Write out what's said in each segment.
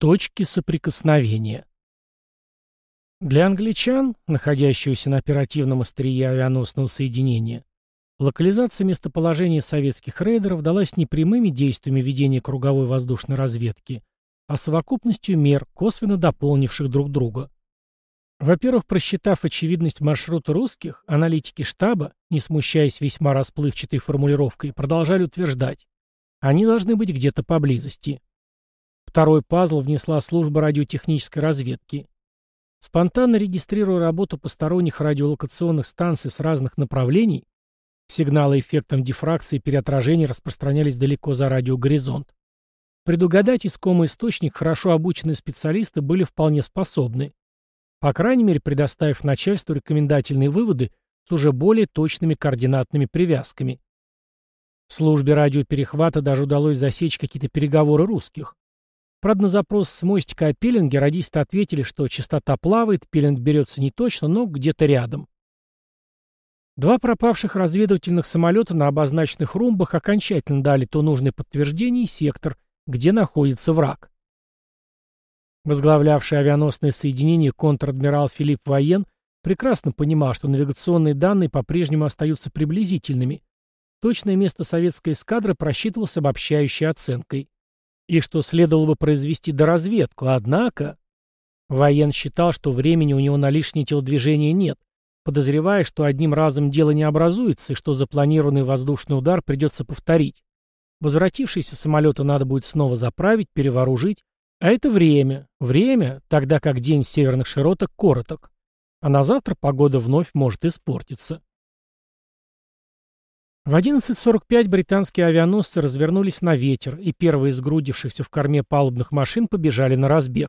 Точки соприкосновения. Для англичан, находящегося на оперативном острие авианосного соединения, локализация местоположения советских рейдеров далась не прямыми действиями ведения круговой воздушной разведки, а совокупностью мер, косвенно дополнивших друг друга. Во-первых, просчитав очевидность маршрута русских, аналитики штаба, не смущаясь весьма расплывчатой формулировкой, продолжали утверждать, они должны быть где-то поблизости. Второй пазл внесла служба радиотехнической разведки. Спонтанно регистрируя работу посторонних радиолокационных станций с разных направлений, сигналы эффектом дифракции и переотражения распространялись далеко за радиогоризонт. Предугадать искомый источник хорошо обученные специалисты были вполне способны, по крайней мере предоставив начальству рекомендательные выводы с уже более точными координатными привязками. Службе радиоперехвата даже удалось засечь какие-то переговоры русских. Правда, на запрос с мостика о пилинге радисты ответили, что частота плавает, пилинг берется не точно, но где-то рядом. Два пропавших разведывательных самолета на обозначенных румбах окончательно дали то нужное подтверждение и сектор, где находится враг. Возглавлявший авианосное соединение контр-адмирал Филипп Воен прекрасно понимал, что навигационные данные по-прежнему остаются приблизительными. Точное место советской эскадры просчитывалось обобщающей оценкой и что следовало бы произвести доразведку, однако... Воен считал, что времени у него на лишние телодвижения нет, подозревая, что одним разом дело не образуется и что запланированный воздушный удар придется повторить. Возвратившиеся самолеты надо будет снова заправить, перевооружить, а это время. Время, тогда как день в северных широтах короток. А на завтра погода вновь может испортиться. В 11.45 британские авианосцы развернулись на ветер, и первые из грудившихся в корме палубных машин побежали на разбег.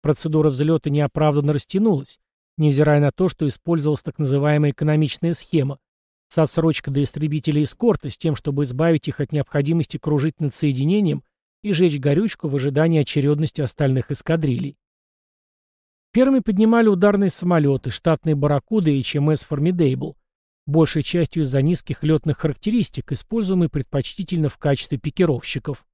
Процедура взлета неоправданно растянулась, невзирая на то, что использовалась так называемая экономичная схема с отсрочкой до истребителей эскорта с тем, чтобы избавить их от необходимости кружить над соединением и жечь горючку в ожидании очередности остальных эскадрилей. Первыми поднимали ударные самолеты, штатные «Барракуды» и ЧМС «Формидейбл», большей частью из-за низких летных характеристик, используемые предпочтительно в качестве пикировщиков.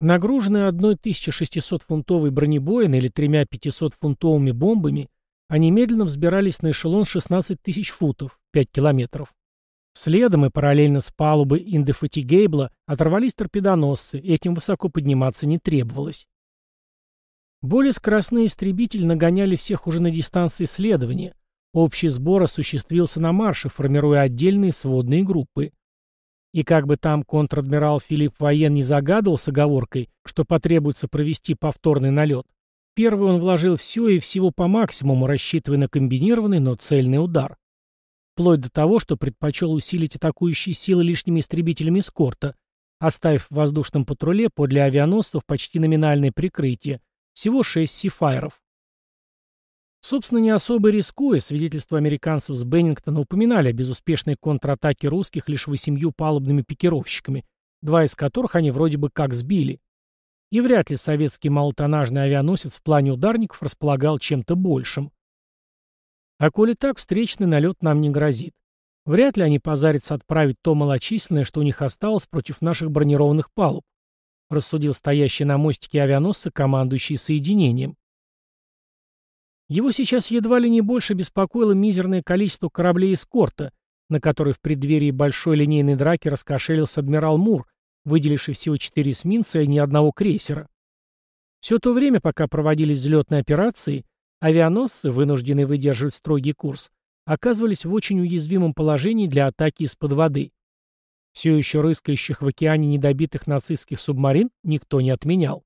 Нагруженные одной 1600-фунтовой бронебойной или тремя 500-фунтовыми бомбами, они медленно взбирались на эшелон 16 тысяч футов, 5 километров. Следом и параллельно с палубы Индефатигейбла оторвались торпедоносцы, и этим высоко подниматься не требовалось. Более скоростные истребители нагоняли всех уже на дистанции следования, Общий сбор осуществился на марше, формируя отдельные сводные группы. И как бы там контр-адмирал Филипп Воен не загадывал с оговоркой, что потребуется провести повторный налет, первый он вложил все и всего по максимуму, рассчитывая на комбинированный, но цельный удар. Вплоть до того, что предпочел усилить атакующие силы лишними истребителями эскорта, оставив в воздушном патруле подле авианосцев почти номинальное прикрытие, всего шесть сифайров. Собственно, не особо рискуя, свидетельства американцев с Беннингтона упоминали о безуспешной контратаке русских лишь восемью палубными пикировщиками, два из которых они вроде бы как сбили. И вряд ли советский малотоннажный авианосец в плане ударников располагал чем-то большим. А коли так, встречный налет нам не грозит. Вряд ли они позарятся отправить то малочисленное, что у них осталось против наших бронированных палуб, рассудил стоящий на мостике авианосца, командующий соединением. Его сейчас едва ли не больше беспокоило мизерное количество кораблей эскорта, на которые в преддверии большой линейной драки раскошелился адмирал Мур, выделивший всего четыре эсминца и ни одного крейсера. Все то время, пока проводились взлетные операции, авианосцы, вынужденные выдерживать строгий курс, оказывались в очень уязвимом положении для атаки из-под воды. Все еще рыскающих в океане недобитых нацистских субмарин никто не отменял.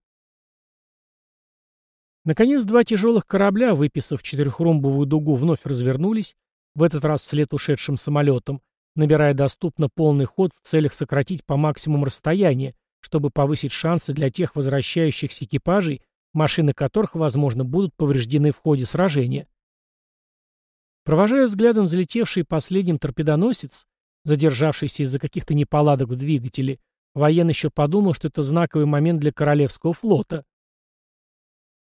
Наконец, два тяжелых корабля, выписав четырехрумбовую дугу, вновь развернулись, в этот раз вслед ушедшим самолетам, набирая доступно полный ход в целях сократить по максимуму расстояние, чтобы повысить шансы для тех возвращающихся экипажей, машины которых, возможно, будут повреждены в ходе сражения. Провожая взглядом взлетевший последним торпедоносец, задержавшийся из-за каких-то неполадок в двигателе, воен еще подумал, что это знаковый момент для Королевского флота.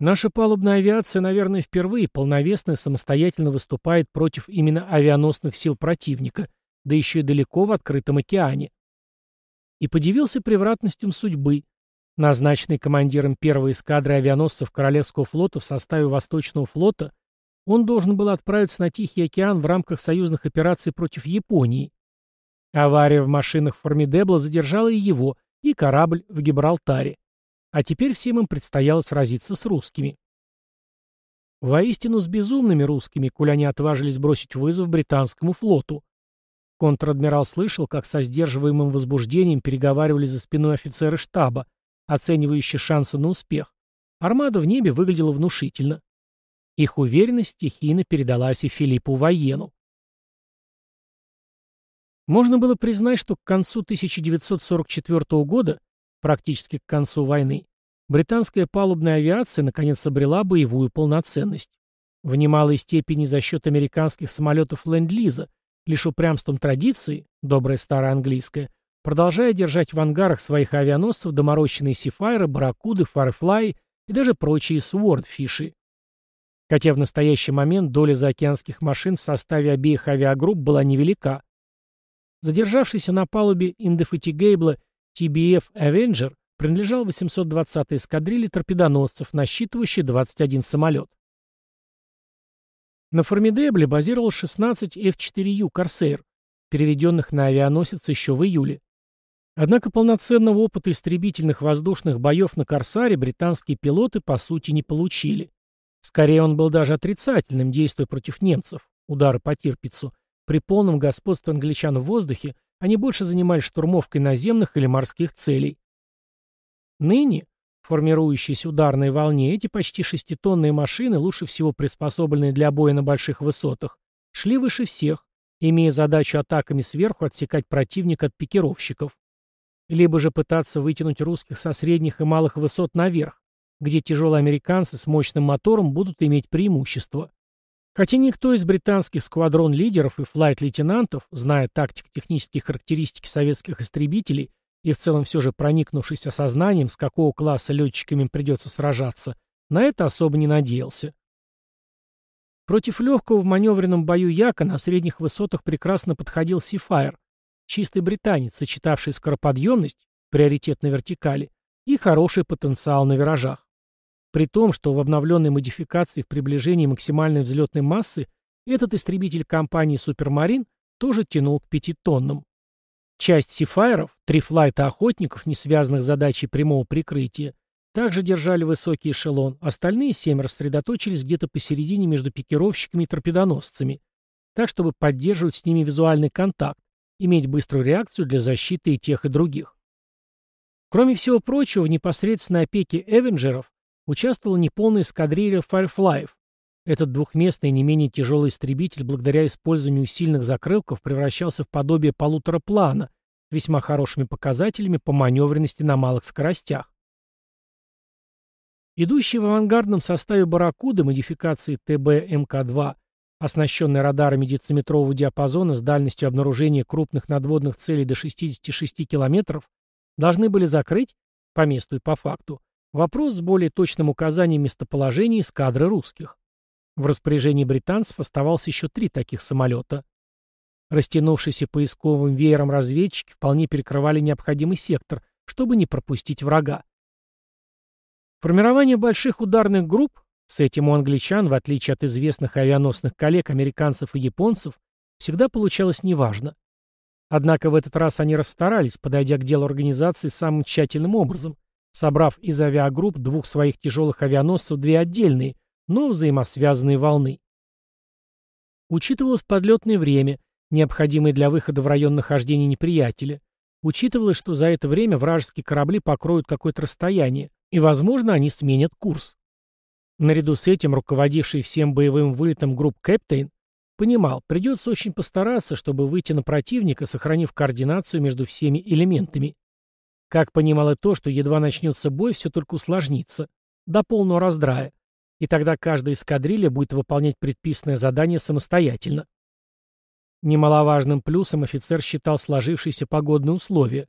Наша палубная авиация, наверное, впервые полновесно и самостоятельно выступает против именно авианосных сил противника, да еще и далеко в открытом океане. И подивился превратностям судьбы. Назначенный командиром первой эскадры авианосцев Королевского флота в составе Восточного флота, он должен был отправиться на Тихий океан в рамках союзных операций против Японии. Авария в машинах Формидебла задержала и его, и корабль в Гибралтаре. А теперь всем им предстояло сразиться с русскими. Воистину с безумными русскими, они отважились бросить вызов британскому флоту. Контр-адмирал слышал, как со сдерживаемым возбуждением переговаривали за спиной офицеры штаба, оценивающие шансы на успех. Армада в небе выглядела внушительно. Их уверенность стихийно передалась и Филиппу Воену. Можно было признать, что к концу 1944 года, практически к концу войны, британская палубная авиация наконец обрела боевую полноценность. В немалой степени за счет американских самолетов Ленд-Лиза, лишь упрямством традиции, добрая старая английская, продолжая держать в ангарах своих авианосцев доморощенные Сифайры, Барракуды, Фарфлай и даже прочие Свордфиши. Хотя в настоящий момент доля заокеанских машин в составе обеих авиагрупп была невелика, Задержавшийся на палубе Indefatigable TBF Avenger принадлежал 820-й эскадрилье торпедоносцев, насчитывающей 21 самолет. На Формидебле базировал 16 F-4U Corsair, переведенных на авианосец еще в июле. Однако полноценного опыта истребительных воздушных боев на «Корсаре» британские пилоты по сути не получили. Скорее он был даже отрицательным, действуя против немцев, удары по Тирпицу, при полном господстве англичан в воздухе они больше занимались штурмовкой наземных или морских целей. Ныне, формирующиеся ударной волне, эти почти шеститонные машины, лучше всего приспособленные для боя на больших высотах, шли выше всех, имея задачу атаками сверху отсекать противника от пикировщиков. Либо же пытаться вытянуть русских со средних и малых высот наверх, где тяжелые американцы с мощным мотором будут иметь преимущество. Хотя никто из британских сквадрон-лидеров и флайт-лейтенантов, зная тактико-технические характеристики советских истребителей и в целом все же проникнувшись осознанием, с какого класса летчиками придется сражаться, на это особо не надеялся. Против легкого в маневренном бою Яка на средних высотах прекрасно подходил Сифайр, чистый британец, сочетавший скороподъемность, приоритет на вертикали, и хороший потенциал на виражах. При том, что в обновленной модификации в приближении максимальной взлетной массы этот истребитель компании «Супермарин» тоже тянул к пяти тоннам. Часть сифайров, три флайта охотников, не связанных с задачей прямого прикрытия, также держали высокий эшелон, остальные семь рассредоточились где-то посередине между пикировщиками и торпедоносцами, так чтобы поддерживать с ними визуальный контакт, иметь быструю реакцию для защиты и тех, и других. Кроме всего прочего, в непосредственной опеке Эвенджеров участвовала неполная эскадрилья Firefly'ев. Этот двухместный не менее тяжелый истребитель благодаря использованию сильных закрылков превращался в подобие полутораплана, весьма хорошими показателями по маневренности на малых скоростях. Идущий в авангардном составе «Барракуды» модификации ТБ-МК-2, оснащенный радарами дециметрового диапазона с дальностью обнаружения крупных надводных целей до 66 км, должны были закрыть, по месту и по факту, Вопрос с более точным указанием местоположения эскадры русских. В распоряжении британцев оставалось еще три таких самолета. Растянувшиеся поисковым веером разведчики вполне перекрывали необходимый сектор, чтобы не пропустить врага. Формирование больших ударных групп, с этим у англичан, в отличие от известных авианосных коллег, американцев и японцев, всегда получалось неважно. Однако в этот раз они расстарались, подойдя к делу организации самым тщательным образом – собрав из авиагрупп двух своих тяжелых авианосцев две отдельные, но взаимосвязанные волны. Учитывалось подлетное время, необходимое для выхода в район нахождения неприятеля. Учитывалось, что за это время вражеские корабли покроют какое-то расстояние, и, возможно, они сменят курс. Наряду с этим руководивший всем боевым вылетом групп Кэптейн понимал, придется очень постараться, чтобы выйти на противника, сохранив координацию между всеми элементами. Как понимал и то, что едва начнется бой, все только усложнится. До полного раздрая. И тогда каждая эскадрилья будет выполнять предписанное задание самостоятельно. Немаловажным плюсом офицер считал сложившиеся погодные условия.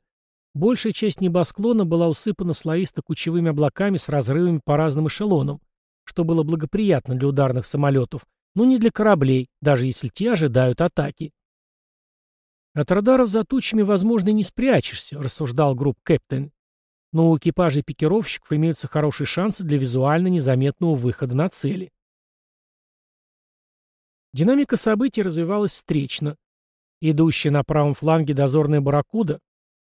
Большая часть небосклона была усыпана слоисто-кучевыми облаками с разрывами по разным эшелонам, что было благоприятно для ударных самолетов, но не для кораблей, даже если те ожидают атаки. «От радаров за тучами, возможно, и не спрячешься», — рассуждал групп Кэптен. но у экипажей пикировщиков имеются хорошие шансы для визуально незаметного выхода на цели. Динамика событий развивалась встречно. Идущая на правом фланге дозорная «Барракуда»,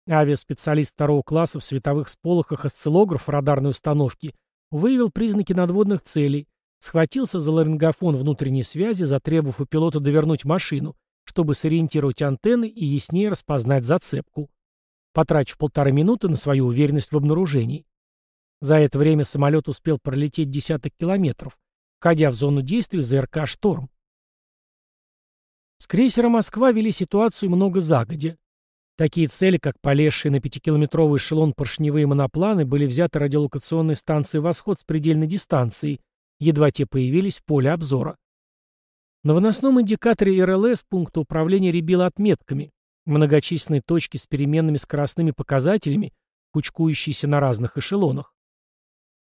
авиаспециалист второго класса в световых сполохах осциллограф радарной установки, выявил признаки надводных целей, схватился за ларингофон внутренней связи, затребовав у пилота довернуть машину, чтобы сориентировать антенны и яснее распознать зацепку, потратив полторы минуты на свою уверенность в обнаружении. За это время самолет успел пролететь десяток километров, входя в зону действия ЗРК «Шторм». С крейсера «Москва» вели ситуацию много загодя. Такие цели, как полезшие на пятикилометровый эшелон поршневые монопланы, были взяты радиолокационной станцией «Восход» с предельной дистанцией, едва те появились в поле обзора. На выносном индикаторе РЛС пункта управления рябило отметками, многочисленные точки с переменными скоростными показателями, кучкующиеся на разных эшелонах.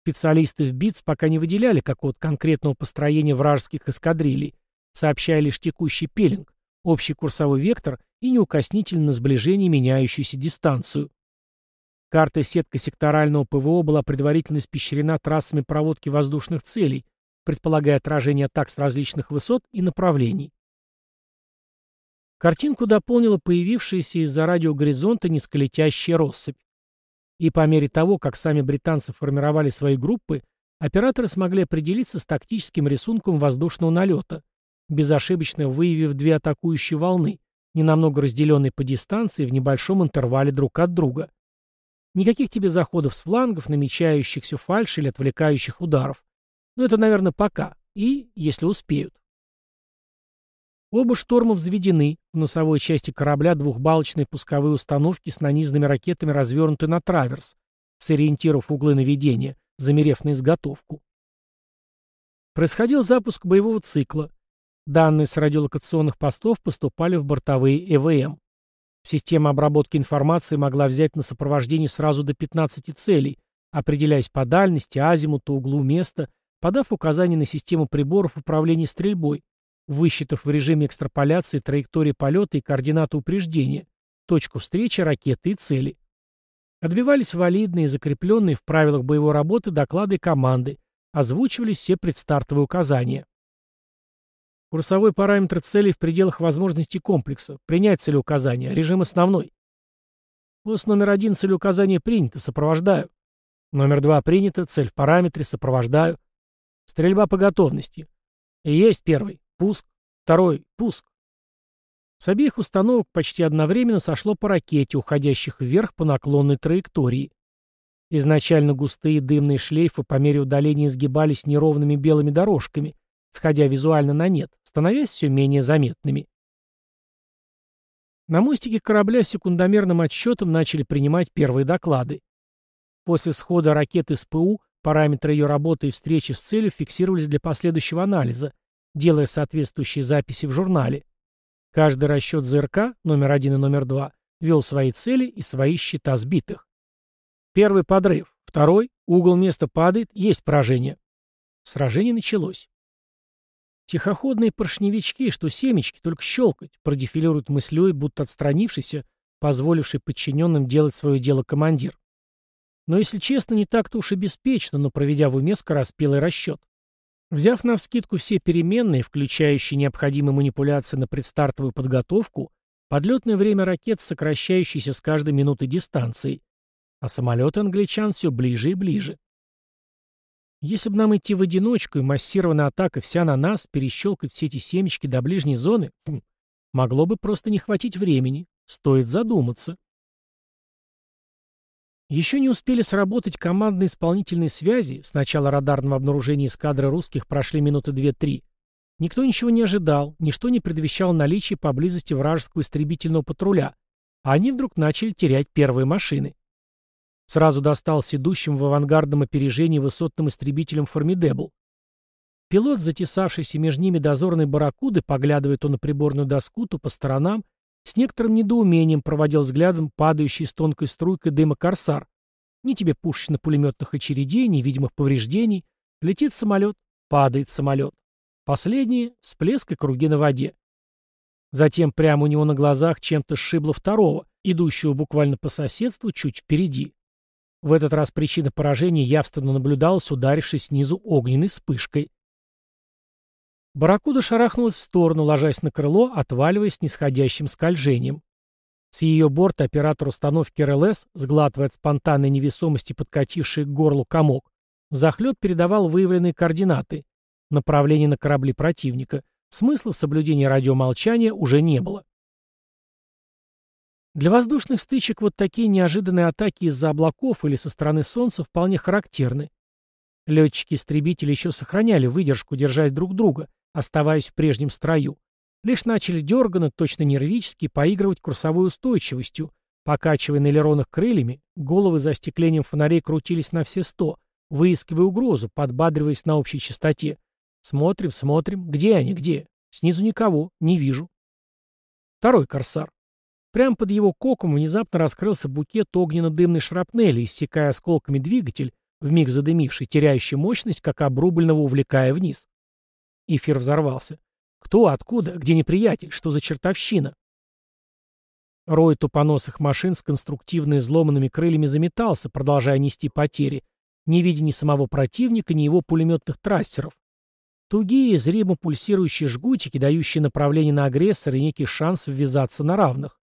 Специалисты в БИЦ пока не выделяли какого-то конкретного построения вражеских эскадрилей, сообщая лишь текущий пелинг, общий курсовой вектор и неукоснительно сближение меняющуюся дистанцию. Карта сетка секторального ПВО была предварительно испещрена трассами проводки воздушных целей, предполагая отражение атак с различных высот и направлений. Картинку дополнила появившаяся из-за радиогоризонта низколетящая россыпь. И по мере того, как сами британцы формировали свои группы, операторы смогли определиться с тактическим рисунком воздушного налета, безошибочно выявив две атакующие волны, ненамного разделенные по дистанции в небольшом интервале друг от друга. Никаких тебе заходов с флангов, намечающихся фальш или отвлекающих ударов. Но это, наверное, пока. И, если успеют. Оба шторма взведены, в носовой части корабля двухбалочные пусковые установки с нанизанными ракетами развернуты на траверс, сориентировав углы наведения, замерев на изготовку. Происходил запуск боевого цикла. Данные с радиолокационных постов поступали в бортовые ЭВМ. Система обработки информации могла взять на сопровождение сразу до 15 целей, определяясь по дальности, азимуту, углу места, подав указания на систему приборов управления стрельбой, высчитав в режиме экстраполяции траектории полета и координаты упреждения, точку встречи ракеты и цели. Отбивались валидные, закрепленные в правилах боевой работы доклады команды, озвучивались все предстартовые указания. Курсовой параметр цели в пределах возможностей комплекса. Принять целеуказание. Режим основной. ОС номер один целеуказание принято. Сопровождаю. Номер два принято. Цель в параметре. Сопровождаю. Стрельба по готовности. есть первый. Пуск. Второй. Пуск. С обеих установок почти одновременно сошло по ракете, уходящих вверх по наклонной траектории. Изначально густые дымные шлейфы по мере удаления изгибались неровными белыми дорожками, сходя визуально на нет, становясь все менее заметными. На мостике корабля секундомерным отсчетом начали принимать первые доклады. После схода ракеты СПУ параметры ее работы и встречи с целью фиксировались для последующего анализа, делая соответствующие записи в журнале. Каждый расчет ЗРК, номер один и номер два, вел свои цели и свои счета сбитых. Первый подрыв. Второй. Угол места падает. Есть поражение. Сражение началось. Тихоходные поршневички, что семечки, только щелкать, продефилируют мыслей, будто отстранившийся, позволивший подчиненным делать свое дело командир. Но, если честно, не так-то уж и беспечно, но проведя в уме скороспелый расчет. Взяв навскидку все переменные, включающие необходимые манипуляции на предстартовую подготовку, подлетное время ракет, сокращающееся с каждой минутой дистанцией, а самолеты англичан все ближе и ближе. Если бы нам идти в одиночку, и массированная атака вся на нас, перещелкать все эти семечки до ближней зоны, хм, могло бы просто не хватить времени. Стоит задуматься. Еще не успели сработать командные исполнительные связи, с начала радарного обнаружения эскадры русских прошли минуты две-три. Никто ничего не ожидал, ничто не предвещало наличие поблизости вражеского истребительного патруля, а они вдруг начали терять первые машины. Сразу достался идущим в авангардном опережении высотным истребителем «Формидебл». Пилот, затесавшийся между ними дозорной барракуды, поглядывая то на приборную доску, то по сторонам, с некоторым недоумением проводил взглядом падающий с тонкой струйкой дыма корсар. Ни тебе пушечно-пулеметных очередей, ни видимых повреждений. Летит самолет, падает самолет. Последние — всплеск и круги на воде. Затем прямо у него на глазах чем-то сшибло второго, идущего буквально по соседству чуть впереди. В этот раз причина поражения явственно наблюдалась, ударившись снизу огненной вспышкой. Барракуда шарахнулась в сторону, ложась на крыло, отваливаясь нисходящим скольжением. С ее борта оператор установки РЛС, сглатывая от спонтанной невесомости подкативший к горлу комок, захлеб передавал выявленные координаты, направление на корабли противника. Смысла в соблюдении радиомолчания уже не было. Для воздушных стычек вот такие неожиданные атаки из-за облаков или со стороны Солнца вполне характерны. Летчики-истребители еще сохраняли выдержку, держась друг друга, оставаясь в прежнем строю. Лишь начали дерганно, точно нервически, поигрывать курсовой устойчивостью, покачивая на элеронах крыльями, головы за остеклением фонарей крутились на все сто, выискивая угрозу, подбадриваясь на общей частоте. Смотрим, смотрим. Где они, где? Снизу никого, не вижу. Второй корсар. Прямо под его коком внезапно раскрылся букет огненно-дымной шрапнели, иссекая осколками двигатель, вмиг задымивший, теряющий мощность, как обрубленного увлекая вниз. Эфир взорвался. Кто, откуда, где неприятель, что за чертовщина? Рой тупоносых машин с конструктивно изломанными крыльями заметался, продолжая нести потери, не видя ни самого противника, ни его пулеметных трассеров. Тугие, зримо пульсирующие жгутики, дающие направление на агрессора и некий шанс ввязаться на равных.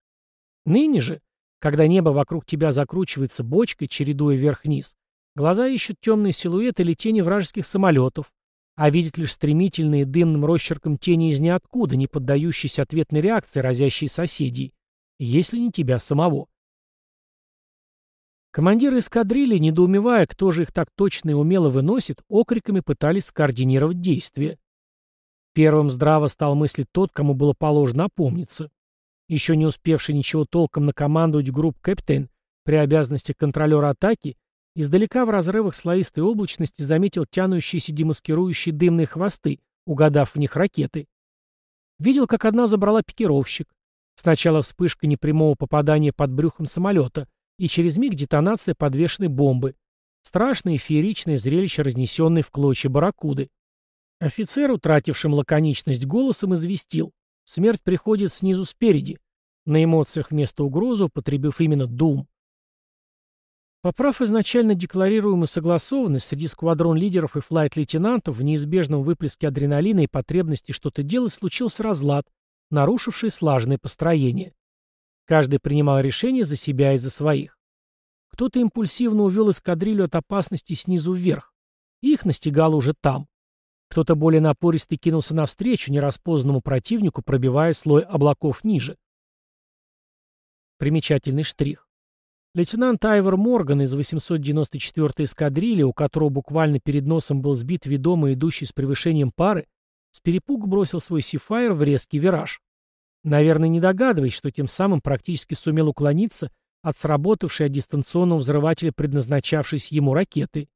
Ныне же, когда небо вокруг тебя закручивается бочкой, чередуя вверх-вниз, глаза ищут темные силуэты или тени вражеских самолетов, а видят лишь стремительные дымным росчерком тени из ниоткуда, не поддающиеся ответной реакции, разящей соседей, если не тебя самого. Командиры эскадрильи, недоумевая, кто же их так точно и умело выносит, окриками пытались скоординировать действия. Первым здраво стал мыслить тот, кому было положено опомниться. Еще не успевший ничего толком накомандовать групп Кэптейн при обязанности контролера атаки, издалека в разрывах слоистой облачности заметил тянущиеся демаскирующие дымные хвосты, угадав в них ракеты. Видел, как одна забрала пикировщик. Сначала вспышка непрямого попадания под брюхом самолета, и через миг детонация подвешенной бомбы. Страшное фееричное зрелище, разнесенное в клочья барракуды. Офицер, утратившим лаконичность голосом, известил. Смерть приходит снизу спереди. На эмоциях вместо угрозы, употребив именно «дум». Поправ изначально декларируемую согласованность среди сквадрон-лидеров и флайт-лейтенантов в неизбежном выплеске адреналина и потребности что-то делать случился разлад, нарушивший слаженное построение. Каждый принимал решение за себя и за своих. Кто-то импульсивно увел эскадрилью от опасности снизу вверх. Их настигало уже там. Кто-то более напористый кинулся навстречу нераспознанному противнику, пробивая слой облаков ниже. Примечательный штрих. Лейтенант Айвор Морган из 894-й эскадрильи, у которого буквально перед носом был сбит ведомый идущий с превышением пары, с перепугу бросил свой сифайр в резкий вираж. Наверное, не догадываясь, что тем самым практически сумел уклониться от сработавшей от дистанционного взрывателя предназначавшейся ему ракеты.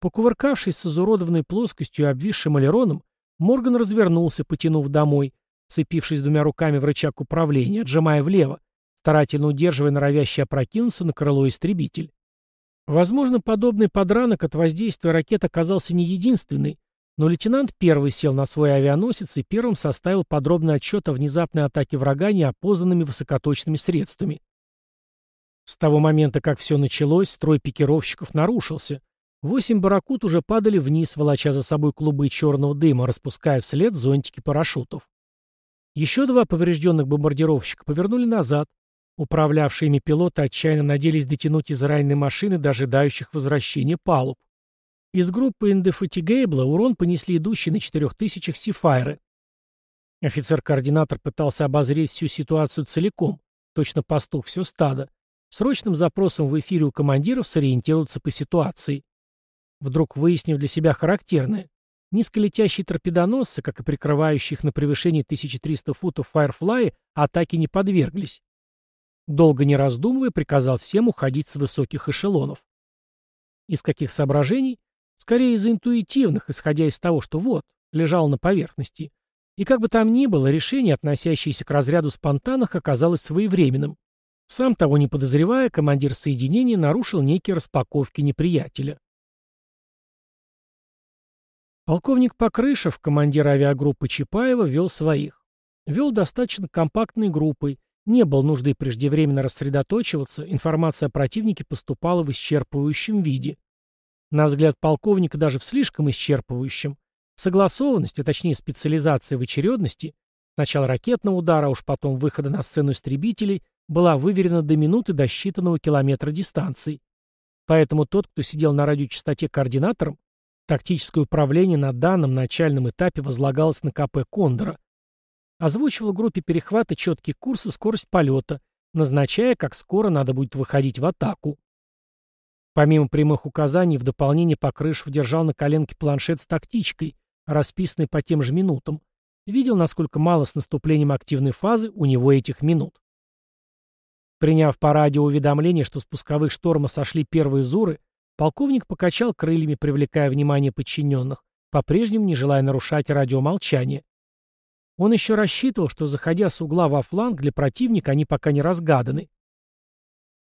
Покувыркавшись с изуродованной плоскостью и обвисшим элероном, Морган развернулся, потянув домой, цепившись двумя руками в рычаг управления, отжимая влево, старательно удерживая норовящий опрокинуться на крыло истребитель. Возможно, подобный подранок от воздействия ракет оказался не единственный, но лейтенант первый сел на свой авианосец и первым составил подробный отчет о внезапной атаке врага неопознанными высокоточными средствами. С того момента, как все началось, строй пикировщиков нарушился. Восемь барракут уже падали вниз, волоча за собой клубы черного дыма, распуская вслед зонтики парашютов. Еще два поврежденных бомбардировщика повернули назад. Управлявшие ими пилоты отчаянно надеялись дотянуть израильные машины до ожидающих возвращения палуб. Из группы Индефатигейбла урон понесли идущие на четырех тысячах сифайры. Офицер-координатор пытался обозреть всю ситуацию целиком, точно пастух все стадо, срочным запросом в эфире у командиров сориентироваться по ситуации. Вдруг выяснив для себя характерное, низколетящие торпедоносцы, как и прикрывающие их на превышении 1300 футов Firefly, атаки не подверглись. Долго не раздумывая, приказал всем уходить с высоких эшелонов. Из каких соображений? Скорее из интуитивных, исходя из того, что вот, лежал на поверхности. И как бы там ни было, решение, относящееся к разряду спонтанных, оказалось своевременным. Сам того не подозревая, командир соединения нарушил некие распаковки неприятеля. Полковник Покрышев, командир авиагруппы Чапаева, вел своих. Вел достаточно компактной группой, Не было нужды преждевременно рассредоточиваться, информация о противнике поступала в исчерпывающем виде. На взгляд полковника даже в слишком исчерпывающем. Согласованность, а точнее специализация в очередности, сначала ракетного удара, а уж потом выхода на сцену истребителей, была выверена до минуты до считанного километра дистанции. Поэтому тот, кто сидел на радиочастоте координатором, тактическое управление на данном начальном этапе возлагалось на КП Кондора. Озвучивал группе перехвата четкий курс и скорость полета, назначая, как скоро надо будет выходить в атаку. Помимо прямых указаний, в дополнение Покрышев держал на коленке планшет с тактичкой, расписанный по тем же минутам. Видел, насколько мало с наступлением активной фазы у него этих минут. Приняв по радио уведомление, что с пусковых шторма сошли первые зуры, полковник покачал крыльями, привлекая внимание подчиненных, по-прежнему не желая нарушать радиомолчание. Он еще рассчитывал, что, заходя с угла во фланг, для противника они пока не разгаданы.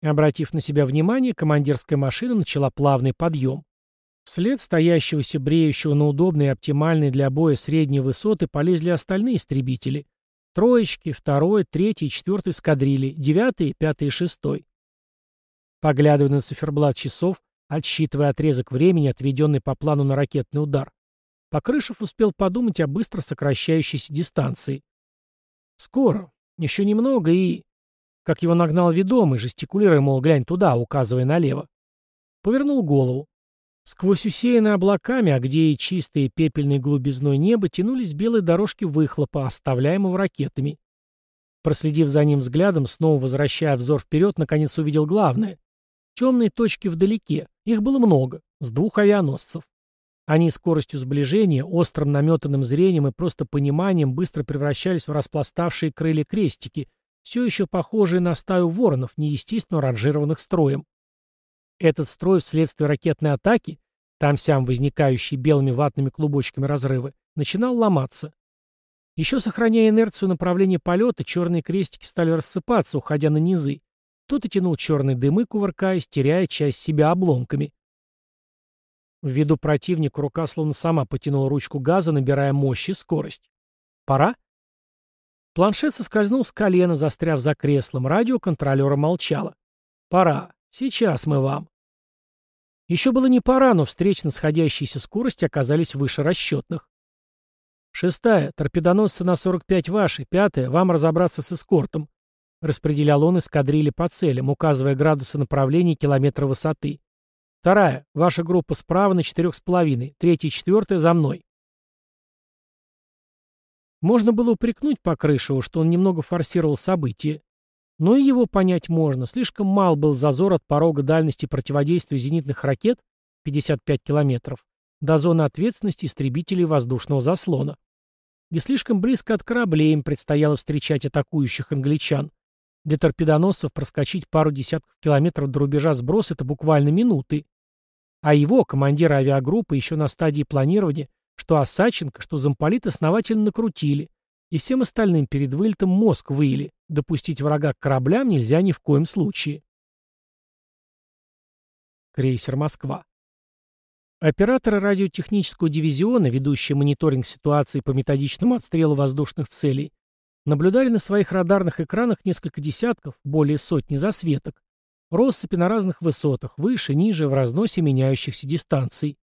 Обратив на себя внимание, командирская машина начала плавный подъем. Вслед стоящегося бреющего на удобной и оптимальной для боя средней высоты полезли остальные истребители. Троечки, второй, третий и четвертый эскадрильи, девятый, пятый и шестой. Поглядывая на циферблат часов, отсчитывая отрезок времени, отведенный по плану на ракетный удар, Покрышев успел подумать о быстро сокращающейся дистанции. Скоро, еще немного и... Как его нагнал ведомый, жестикулируя, мол, глянь туда, указывая налево. Повернул голову. Сквозь усеянные облаками, а где и чистые пепельной глубизной неба, тянулись белые дорожки выхлопа, оставляемого ракетами. Проследив за ним взглядом, снова возвращая взор вперед, наконец увидел главное. Темные точки вдалеке. Их было много, с двух авианосцев. Они скоростью сближения, острым наметанным зрением и просто пониманием быстро превращались в распластавшие крылья крестики, все еще похожие на стаю воронов, неестественно ранжированных строем. Этот строй вследствие ракетной атаки, там-сям возникающие белыми ватными клубочками разрывы, начинал ломаться. Еще сохраняя инерцию направления полета, черные крестики стали рассыпаться, уходя на низы. И тянул черные дымы, кувыркаясь, теряя часть себя обломками. В виду противника рука словно сама потянула ручку газа, набирая мощь и скорость. «Пора?» Планшет соскользнул с колена, застряв за креслом. Радиоконтролера молчала. «Пора. Сейчас мы вам». Еще было не пора, но встречно сходящиеся скорости оказались выше расчетных. «Шестая. Торпедоносцы на 45 ваши. Пятая. Вам разобраться с эскортом». Распределял он эскадрильи по целям, указывая градусы направления и километра высоты. «Вторая. Ваша группа справа на четырех с половиной. Третья и четвертая за мной». Можно было упрекнуть Покрышеву, что он немного форсировал события. Но и его понять можно. Слишком мал был зазор от порога дальности противодействия зенитных ракет 55 километров до зоны ответственности истребителей воздушного заслона. И слишком близко от кораблей им предстояло встречать атакующих англичан. Для торпедоносцев проскочить пару десятков километров до рубежа сброса – это буквально минуты. А его, командира авиагруппы, еще на стадии планирования, что Осадченко, что замполит основательно накрутили, и всем остальным перед вылетом мозг выили. Допустить врага к кораблям нельзя ни в коем случае. Крейсер «Москва». Операторы радиотехнического дивизиона, ведущие мониторинг ситуации по методичному отстрелу воздушных целей, наблюдали на своих радарных экранах несколько десятков, более сотни засветок, россыпи на разных высотах, выше, ниже, в разносе меняющихся дистанций.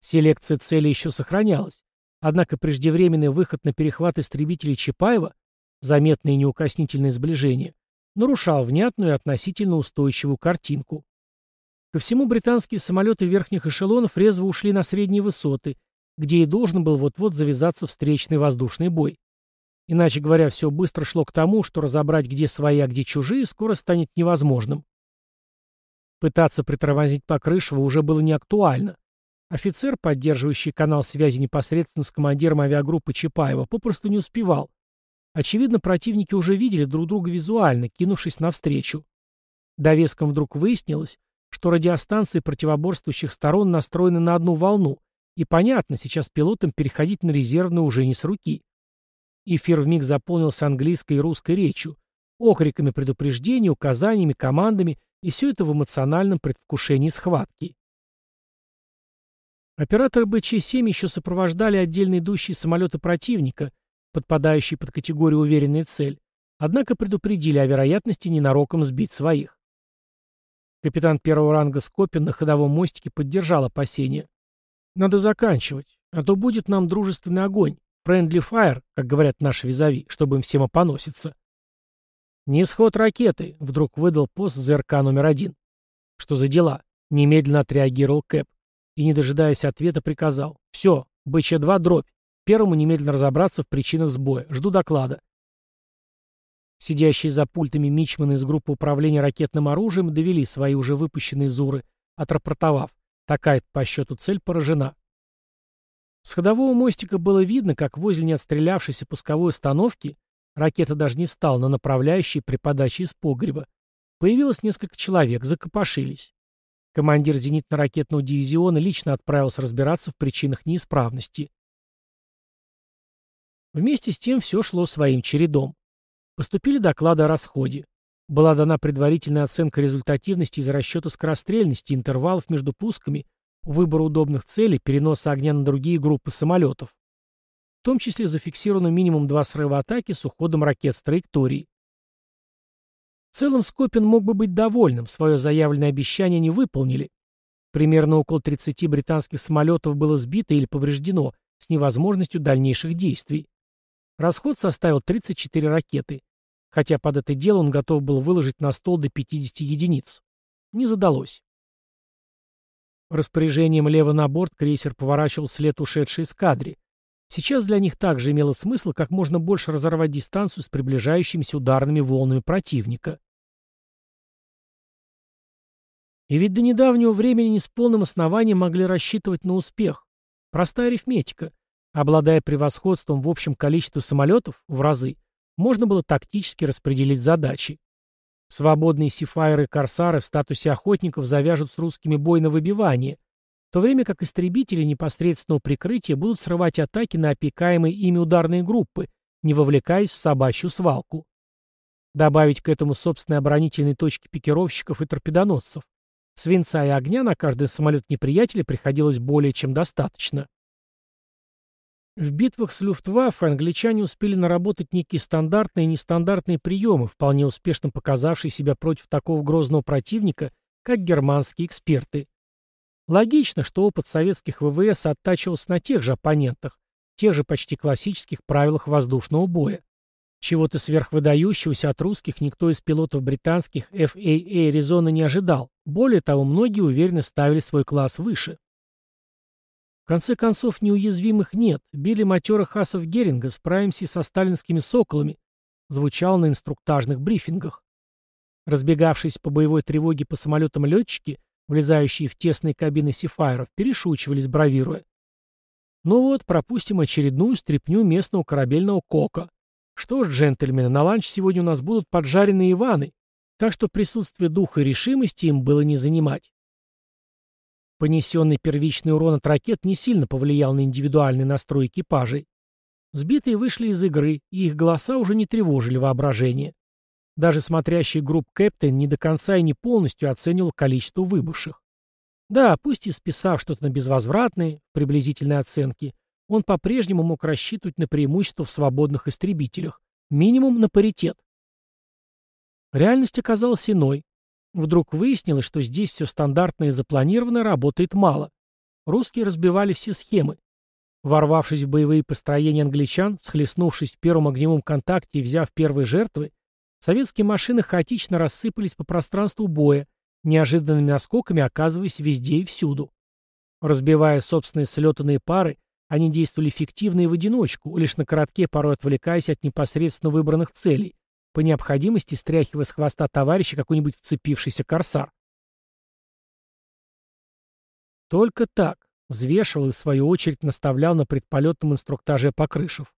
Селекция цели еще сохранялась, однако преждевременный выход на перехват истребителей Чапаева, заметное и неукоснительное сближение, нарушал внятную и относительно устойчивую картинку. Ко всему британские самолеты верхних эшелонов резво ушли на средние высоты, где и должен был вот-вот завязаться встречный воздушный бой. Иначе говоря, все быстро шло к тому, что разобрать, где свои, а где чужие, скоро станет невозможным. Пытаться притормозить Покрышева уже было не актуально. Офицер, поддерживающий канал связи непосредственно с командиром авиагруппы Чапаева, попросту не успевал. Очевидно, противники уже видели друг друга визуально, кинувшись навстречу. Довеском вдруг выяснилось, что радиостанции противоборствующих сторон настроены на одну волну, и понятно, сейчас пилотам переходить на резервную уже не с руки. Эфир вмиг заполнился английской и русской речью, окриками предупреждений, указаниями, командами, и все это в эмоциональном предвкушении схватки. Операторы БЧ-7 еще сопровождали отдельно идущие самолеты противника, подпадающие под категорию «уверенная цель», однако предупредили о вероятности ненароком сбить своих. Капитан первого ранга Скопин на ходовом мостике поддержал опасения. «Надо заканчивать, а то будет нам дружественный огонь, friendly fire, как говорят наши визави, чтобы им всем опоноситься». «Не сход ракеты», — вдруг выдал пост ЗРК номер один. «Что за дела?» — немедленно отреагировал Кэп. И, не дожидаясь ответа, приказал. «Все, БЧ-2 дробь. Первому немедленно разобраться в причинах сбоя. Жду доклада». Сидящие за пультами мичманы из группы управления ракетным оружием довели свои уже выпущенные зуры, отрапортовав. Такая по счету цель поражена. С ходового мостика было видно, как возле неотстрелявшейся пусковой установки ракета даже не встала на направляющей при подаче из погреба. Появилось несколько человек, закопошились. Командир зенитно-ракетного дивизиона лично отправился разбираться в причинах неисправности. Вместе с тем все шло своим чередом. Поступили доклады о расходе. Была дана предварительная оценка результативности из расчета скорострельности, интервалов между пусками, выбора удобных целей, переноса огня на другие группы самолетов. В том числе зафиксировано минимум два срыва атаки с уходом ракет с траектории. В целом Скопин мог бы быть довольным, свое заявленное обещание не выполнили. Примерно около 30 британских самолетов было сбито или повреждено с невозможностью дальнейших действий. Расход составил 34 ракеты, хотя под это дело он готов был выложить на стол до 50 единиц. Не задалось. Распоряжением лево на борт крейсер поворачивал след ушедшей эскадре. Сейчас для них также имело смысл как можно больше разорвать дистанцию с приближающимися ударными волнами противника. И ведь до недавнего времени не с полным основанием могли рассчитывать на успех. Простая арифметика. Обладая превосходством в общем количестве самолетов, в разы, можно было тактически распределить задачи. Свободные сифайры и корсары в статусе охотников завяжут с русскими бой на выбивание, в то время как истребители непосредственного прикрытия будут срывать атаки на опекаемые ими ударные группы, не вовлекаясь в собачью свалку. Добавить к этому собственные оборонительные точки пикировщиков и торпедоносцев. Свинца и огня на каждый самолет неприятеля приходилось более чем достаточно. В битвах с Люфтваффе англичане успели наработать некие стандартные и нестандартные приемы, вполне успешно показавшие себя против такого грозного противника, как германские эксперты. Логично, что опыт советских ВВС оттачивался на тех же оппонентах, тех же почти классических правилах воздушного боя. Чего-то сверхвыдающегося от русских никто из пилотов британских FAA Аризона не ожидал. Более того, многие уверенно ставили свой класс выше. В конце концов, неуязвимых нет. Били матерых асов Геринга, справимся со сталинскими соколами, звучал на инструктажных брифингах. Разбегавшись по боевой тревоге по самолетам летчики, влезающие в тесные кабины сифайров, перешучивались, бравируя. Ну вот, пропустим очередную стряпню местного корабельного кока. Что ж, джентльмены, на ланч сегодня у нас будут поджаренные Иваны, так что присутствие духа и решимости им было не занимать. Понесенный первичный урон от ракет не сильно повлиял на индивидуальный настрой экипажей. Сбитые вышли из игры, и их голоса уже не тревожили воображение. Даже смотрящий групп Кэптен не до конца и не полностью оценивал количество выбывших. Да, пусть и списав что-то на безвозвратные, приблизительные оценки, он по-прежнему мог рассчитывать на преимущество в свободных истребителях, минимум на паритет. Реальность оказалась иной. Вдруг выяснилось, что здесь все стандартное и запланированное работает мало. Русские разбивали все схемы. Ворвавшись в боевые построения англичан, схлестнувшись в первом огневом контакте и взяв первые жертвы, советские машины хаотично рассыпались по пространству боя, неожиданными наскоками оказываясь везде и всюду. Разбивая собственные слетанные пары, они действовали эффективно и в одиночку, лишь на коротке порой отвлекаясь от непосредственно выбранных целей, по необходимости стряхивая с хвоста товарища какой-нибудь вцепившийся корсар. Только так, взвешивал и в свою очередь наставлял на предполетном инструктаже Покрышев.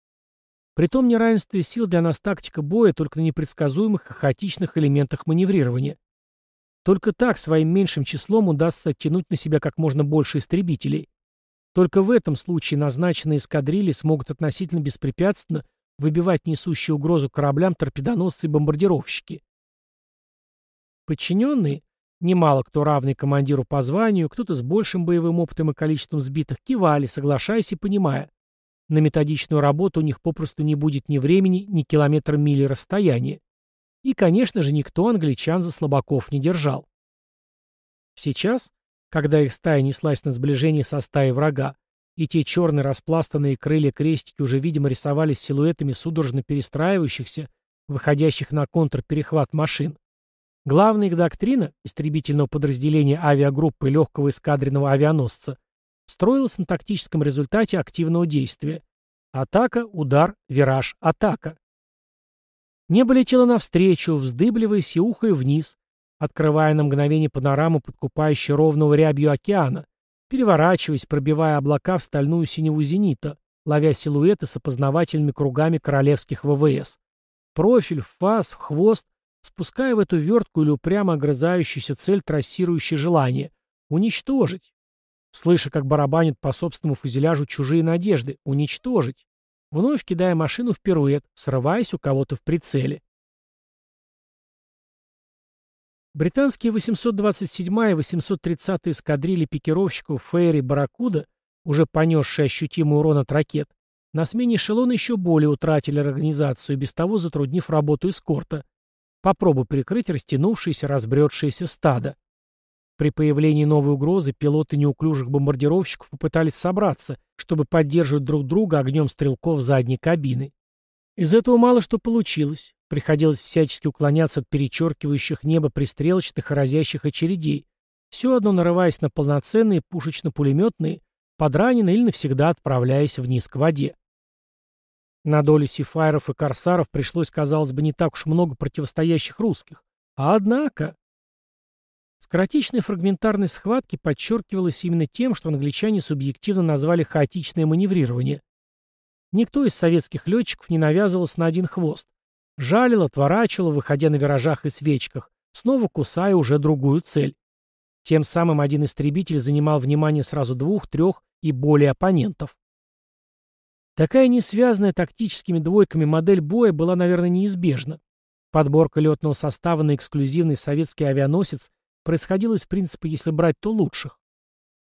При том неравенстве сил для нас тактика боя только на непредсказуемых и хаотичных элементах маневрирования. Только так своим меньшим числом удастся оттянуть на себя как можно больше истребителей. Только в этом случае назначенные эскадрильи смогут относительно беспрепятственно выбивать несущие угрозу кораблям торпедоносцы и бомбардировщики. Подчиненные, немало кто равный командиру по званию, кто-то с большим боевым опытом и количеством сбитых, кивали, соглашаясь и понимая. На методичную работу у них попросту не будет ни времени, ни километра мили расстояния. И, конечно же, никто англичан за слабаков не держал. Сейчас, когда их стая неслась на сближение со стаей врага, и те черные распластанные крылья крестики уже, видимо, рисовались силуэтами судорожно перестраивающихся, выходящих на контрперехват машин. Главная их доктрина истребительного подразделения авиагруппы легкого эскадренного авианосца строилась на тактическом результате активного действия. Атака, удар, вираж, атака. Небо летело навстречу, вздыбливаясь и ухая вниз, открывая на мгновение панораму, подкупающую ровного рябью океана, переворачиваясь, пробивая облака в стальную синеву зенита, ловя силуэты с опознавательными кругами королевских ВВС. Профиль, фас, хвост, спуская в эту верткую или упрямо огрызающуюся цель трассирующее желание — уничтожить. Слыша, как барабанят по собственному фюзеляжу чужие надежды — уничтожить. Вновь кидая машину в пируэт, срываясь у кого-то в прицеле. Британские 827-я и 830-я эскадрильи пикировщиков Фейри Барракуда, уже понесшие ощутимый урон от ракет, на смене эшелона еще более утратили организацию, без того затруднив работу эскорта. Попробуй прикрыть растянувшееся, разбредшееся стадо. При появлении новой угрозы пилоты неуклюжих бомбардировщиков попытались собраться, чтобы поддерживать друг друга огнем стрелков задней кабины. Из этого мало что получилось. Приходилось всячески уклоняться от перечеркивающих небо пристрелочных и разящих очередей, все одно нарываясь на полноценные пушечно-пулеметные, подраненные или навсегда отправляясь вниз к воде. На долю сифайров и корсаров пришлось, казалось бы, не так уж много противостоящих русских. А однако... Скоротечная фрагментарность схватки подчеркивалась именно тем, что англичане субъективно назвали хаотичное маневрирование. Никто из советских летчиков не навязывался на один хвост. Жалил, отворачивал, выходя на виражах и свечках, снова кусая уже другую цель. Тем самым один истребитель занимал внимание сразу двух, трех и более оппонентов. Такая несвязанная тактическими двойками модель боя была, наверное, неизбежна. Подборка летного состава на эксклюзивный советский авианосец происходила из принципа «если брать, то лучших».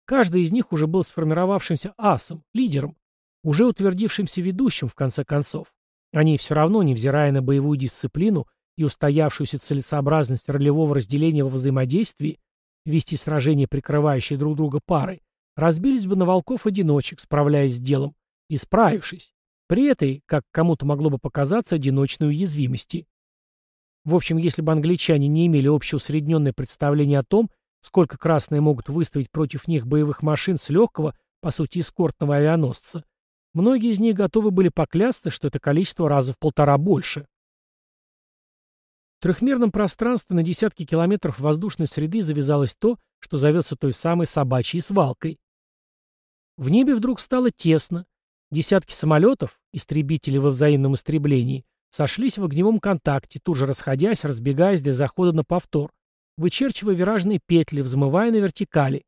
Каждый из них уже был сформировавшимся асом, лидером, уже утвердившимся ведущим, в конце концов. Они все равно, невзирая на боевую дисциплину и устоявшуюся целесообразность ролевого разделения во взаимодействии, вести сражения, прикрывающие друг друга парой, разбились бы на волков-одиночек, справляясь с делом, и справившись, при этой, как кому-то могло бы показаться, одиночной уязвимости. В общем, если бы англичане не имели общеусредненное представление о том, сколько красные могут выставить против них боевых машин с легкого, по сути, эскортного авианосца, многие из них готовы были поклясться, что это количество раза в полтора больше. В трехмерном пространстве на десятки километров воздушной среды завязалось то, что зовется той самой собачьей свалкой. В небе вдруг стало тесно, Десятки самолетов, истребители во взаимном истреблении, сошлись в огневом контакте, тут же расходясь, разбегаясь для захода на повтор, вычерчивая виражные петли, взмывая на вертикали.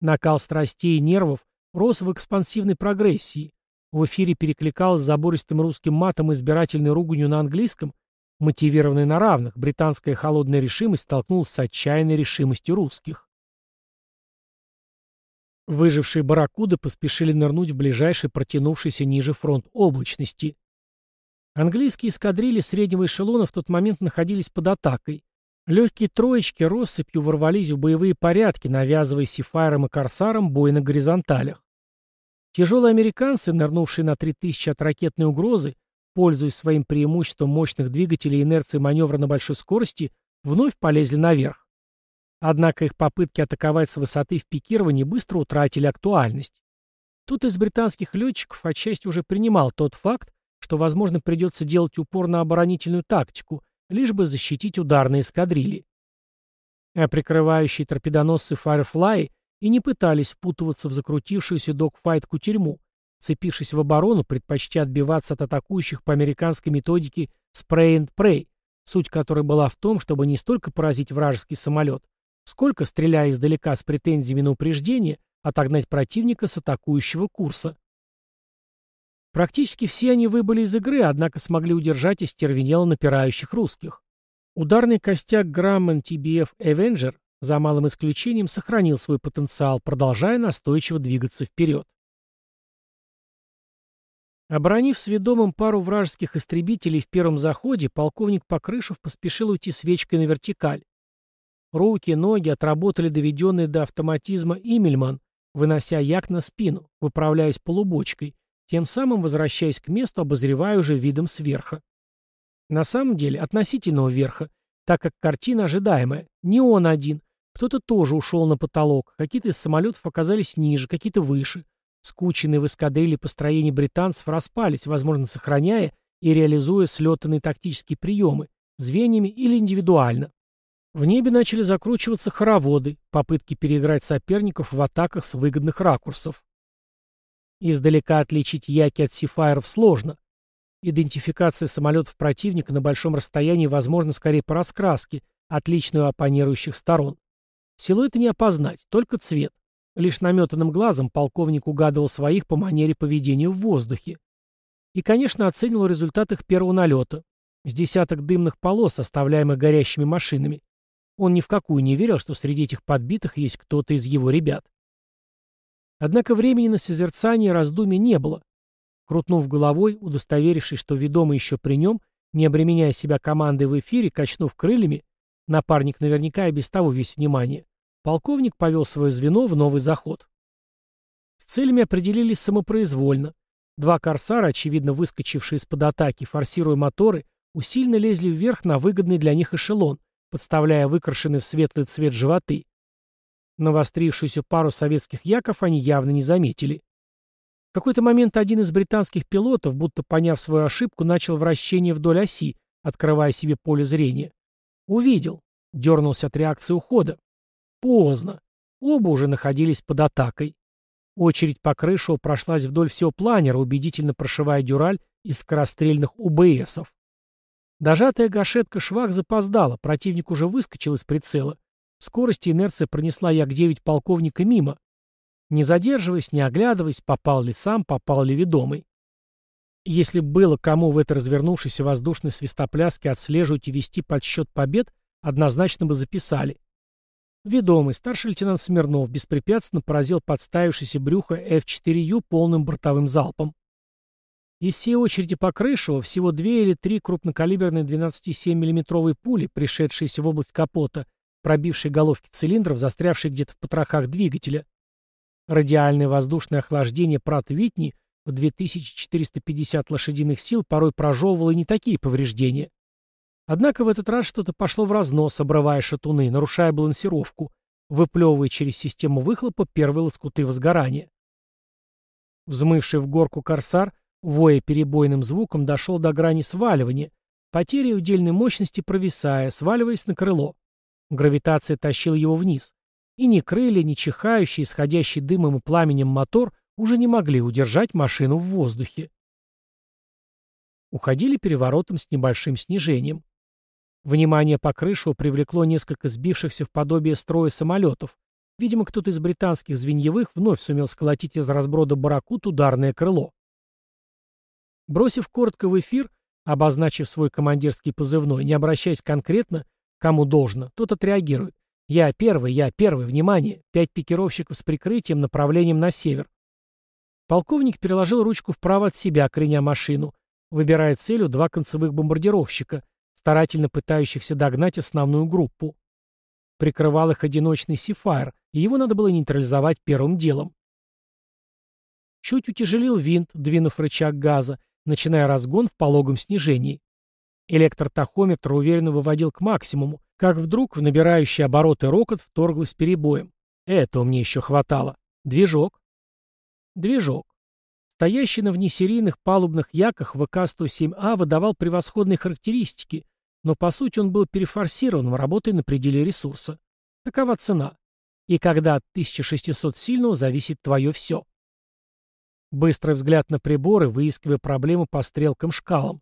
Накал страстей и нервов рос в экспансивной прогрессии. В эфире перекликалась забористым русским матом избирательной руганью на английском, мотивированной на равных, британская холодная решимость столкнулась с отчаянной решимостью русских. Выжившие барракуды поспешили нырнуть в ближайший протянувшийся ниже фронт облачности. Английские эскадрильи среднего эшелона в тот момент находились под атакой. Легкие троечки россыпью ворвались в боевые порядки, навязывая сифайрам и корсарам бой на горизонталях. Тяжелые американцы, нырнувшие на 3000 от ракетной угрозы, пользуясь своим преимуществом мощных двигателей и инерции маневра на большой скорости, вновь полезли наверх. Однако их попытки атаковать с высоты в пикировании быстро утратили актуальность. Тут из британских летчиков отчасти уже принимал тот факт, что, возможно, придется делать упор на оборонительную тактику, лишь бы защитить ударные эскадрильи. А прикрывающие торпедоносцы Firefly и не пытались впутываться в закрутившуюся докфайт-кутерьму, цепившись в оборону, предпочтя отбиваться от атакующих по американской методике spray and pray, суть которой была в том, чтобы не столько поразить вражеский самолет, Сколько, стреляя издалека с претензиями на упреждение, отогнать противника с атакующего курса? Практически все они выбыли из игры, однако смогли удержать истервенело напирающих русских. Ударный костяк Grumman TBF Avenger, за малым исключением, сохранил свой потенциал, продолжая настойчиво двигаться вперед. Оборонив с ведомым пару вражеских истребителей в первом заходе, полковник Покрышев поспешил уйти свечкой на вертикаль. Руки, ноги отработали доведенный до автоматизма Имельман, вынося як на спину, выправляясь полубочкой, тем самым возвращаясь к месту, обозревая уже видом сверха. На самом деле, относительного верха, так как картина ожидаемая, не он один, кто-то тоже ушел на потолок, какие-то из самолетов оказались ниже, какие-то выше. Скученные в эскадрилье построения британцев распались, возможно, сохраняя и реализуя слетанные тактические приемы, звеньями или индивидуально. В небе начали закручиваться хороводы, попытки переиграть соперников в атаках с выгодных ракурсов. Издалека отличить яки от сифайров сложно. Идентификация самолетов противника на большом расстоянии возможна скорее по раскраске, отличной у оппонирующих сторон. Силуэты не опознать, только цвет. Лишь наметанным глазом полковник угадывал своих по манере поведения в воздухе. И, конечно, оценивал результат их первого налета. С десяток дымных полос, оставляемых горящими машинами. Он ни в какую не верил, что среди этих подбитых есть кто-то из его ребят. Однако времени на созерцание и раздумий не было. Крутнув головой, удостоверившись, что ведомый еще при нем, не обременяя себя командой в эфире, качнув крыльями, напарник наверняка и без того весь внимание, полковник повел свое звено в новый заход. С целями определились самопроизвольно. Два корсара, очевидно выскочившие из-под атаки, форсируя моторы, усиленно лезли вверх на выгодный для них эшелон, подставляя выкрашенные в светлый цвет животы. Навострившуюся пару советских яков они явно не заметили. В какой-то момент один из британских пилотов, будто поняв свою ошибку, начал вращение вдоль оси, открывая себе поле зрения. Увидел. Дернулся от реакции ухода. Поздно. Оба уже находились под атакой. Очередь по крышу прошлась вдоль всего планера, убедительно прошивая дюраль из скорострельных УБСов. Дожатая гашетка швах запоздала, противник уже выскочил из прицела. Скорость и инерция пронесла Як-9 полковника мимо. Не задерживаясь, не оглядываясь, попал ли сам, попал ли ведомый. Если было кому в этой развернувшейся воздушной свистопляске отслеживать и вести подсчет побед, однозначно бы записали. Ведомый, старший лейтенант Смирнов, беспрепятственно поразил подставившееся брюхо F-4U полным бортовым залпом. Из всей очереди по Крышеву всего две или три крупнокалиберные 12,7 мм пули, пришедшиеся в область капота, пробившие головки цилиндров, застрявшие где-то в потрохах двигателя. Радиальное воздушное охлаждение Прат Витни в 2450 лошадиных сил порой прожевывало не такие повреждения. Однако в этот раз что-то пошло в разнос, обрывая шатуны, нарушая балансировку, выплевывая через систему выхлопа первые лоскуты возгорания. Взмывший в горку корсар Воя перебойным звуком дошел до грани сваливания, потерей удельной мощности провисая, сваливаясь на крыло. Гравитация тащила его вниз. И ни крылья, ни чихающий, исходящий дымом и пламенем мотор уже не могли удержать машину в воздухе. Уходили переворотом с небольшим снижением. Внимание по крышу привлекло несколько сбившихся в подобие строя самолетов. Видимо, кто-то из британских звеньевых вновь сумел сколотить из разброда баракут ударное крыло. Бросив коротко в эфир, обозначив свой командирский позывной, не обращаясь конкретно, кому должно, тот отреагирует. «Я первый, я первый, внимание! Пять пикировщиков с прикрытием, направлением на север». Полковник переложил ручку вправо от себя, креня машину, выбирая целью два концевых бомбардировщика, старательно пытающихся догнать основную группу. Прикрывал их одиночный Сифайр, и его надо было нейтрализовать первым делом. Чуть утяжелил винт, двинув рычаг газа, начиная разгон в пологом снижении. Электротахометр уверенно выводил к максимуму, как вдруг в набирающий обороты рокот вторглась перебоем. Этого мне еще хватало. Движок. Движок. Стоящий на внесерийных палубных яках ВК-107А выдавал превосходные характеристики, но по сути он был перефорсированным, работая на пределе ресурса. Такова цена. И когда от 1600 сильного зависит твое все. Быстрый взгляд на приборы, выискивая проблему по стрелкам-шкалам.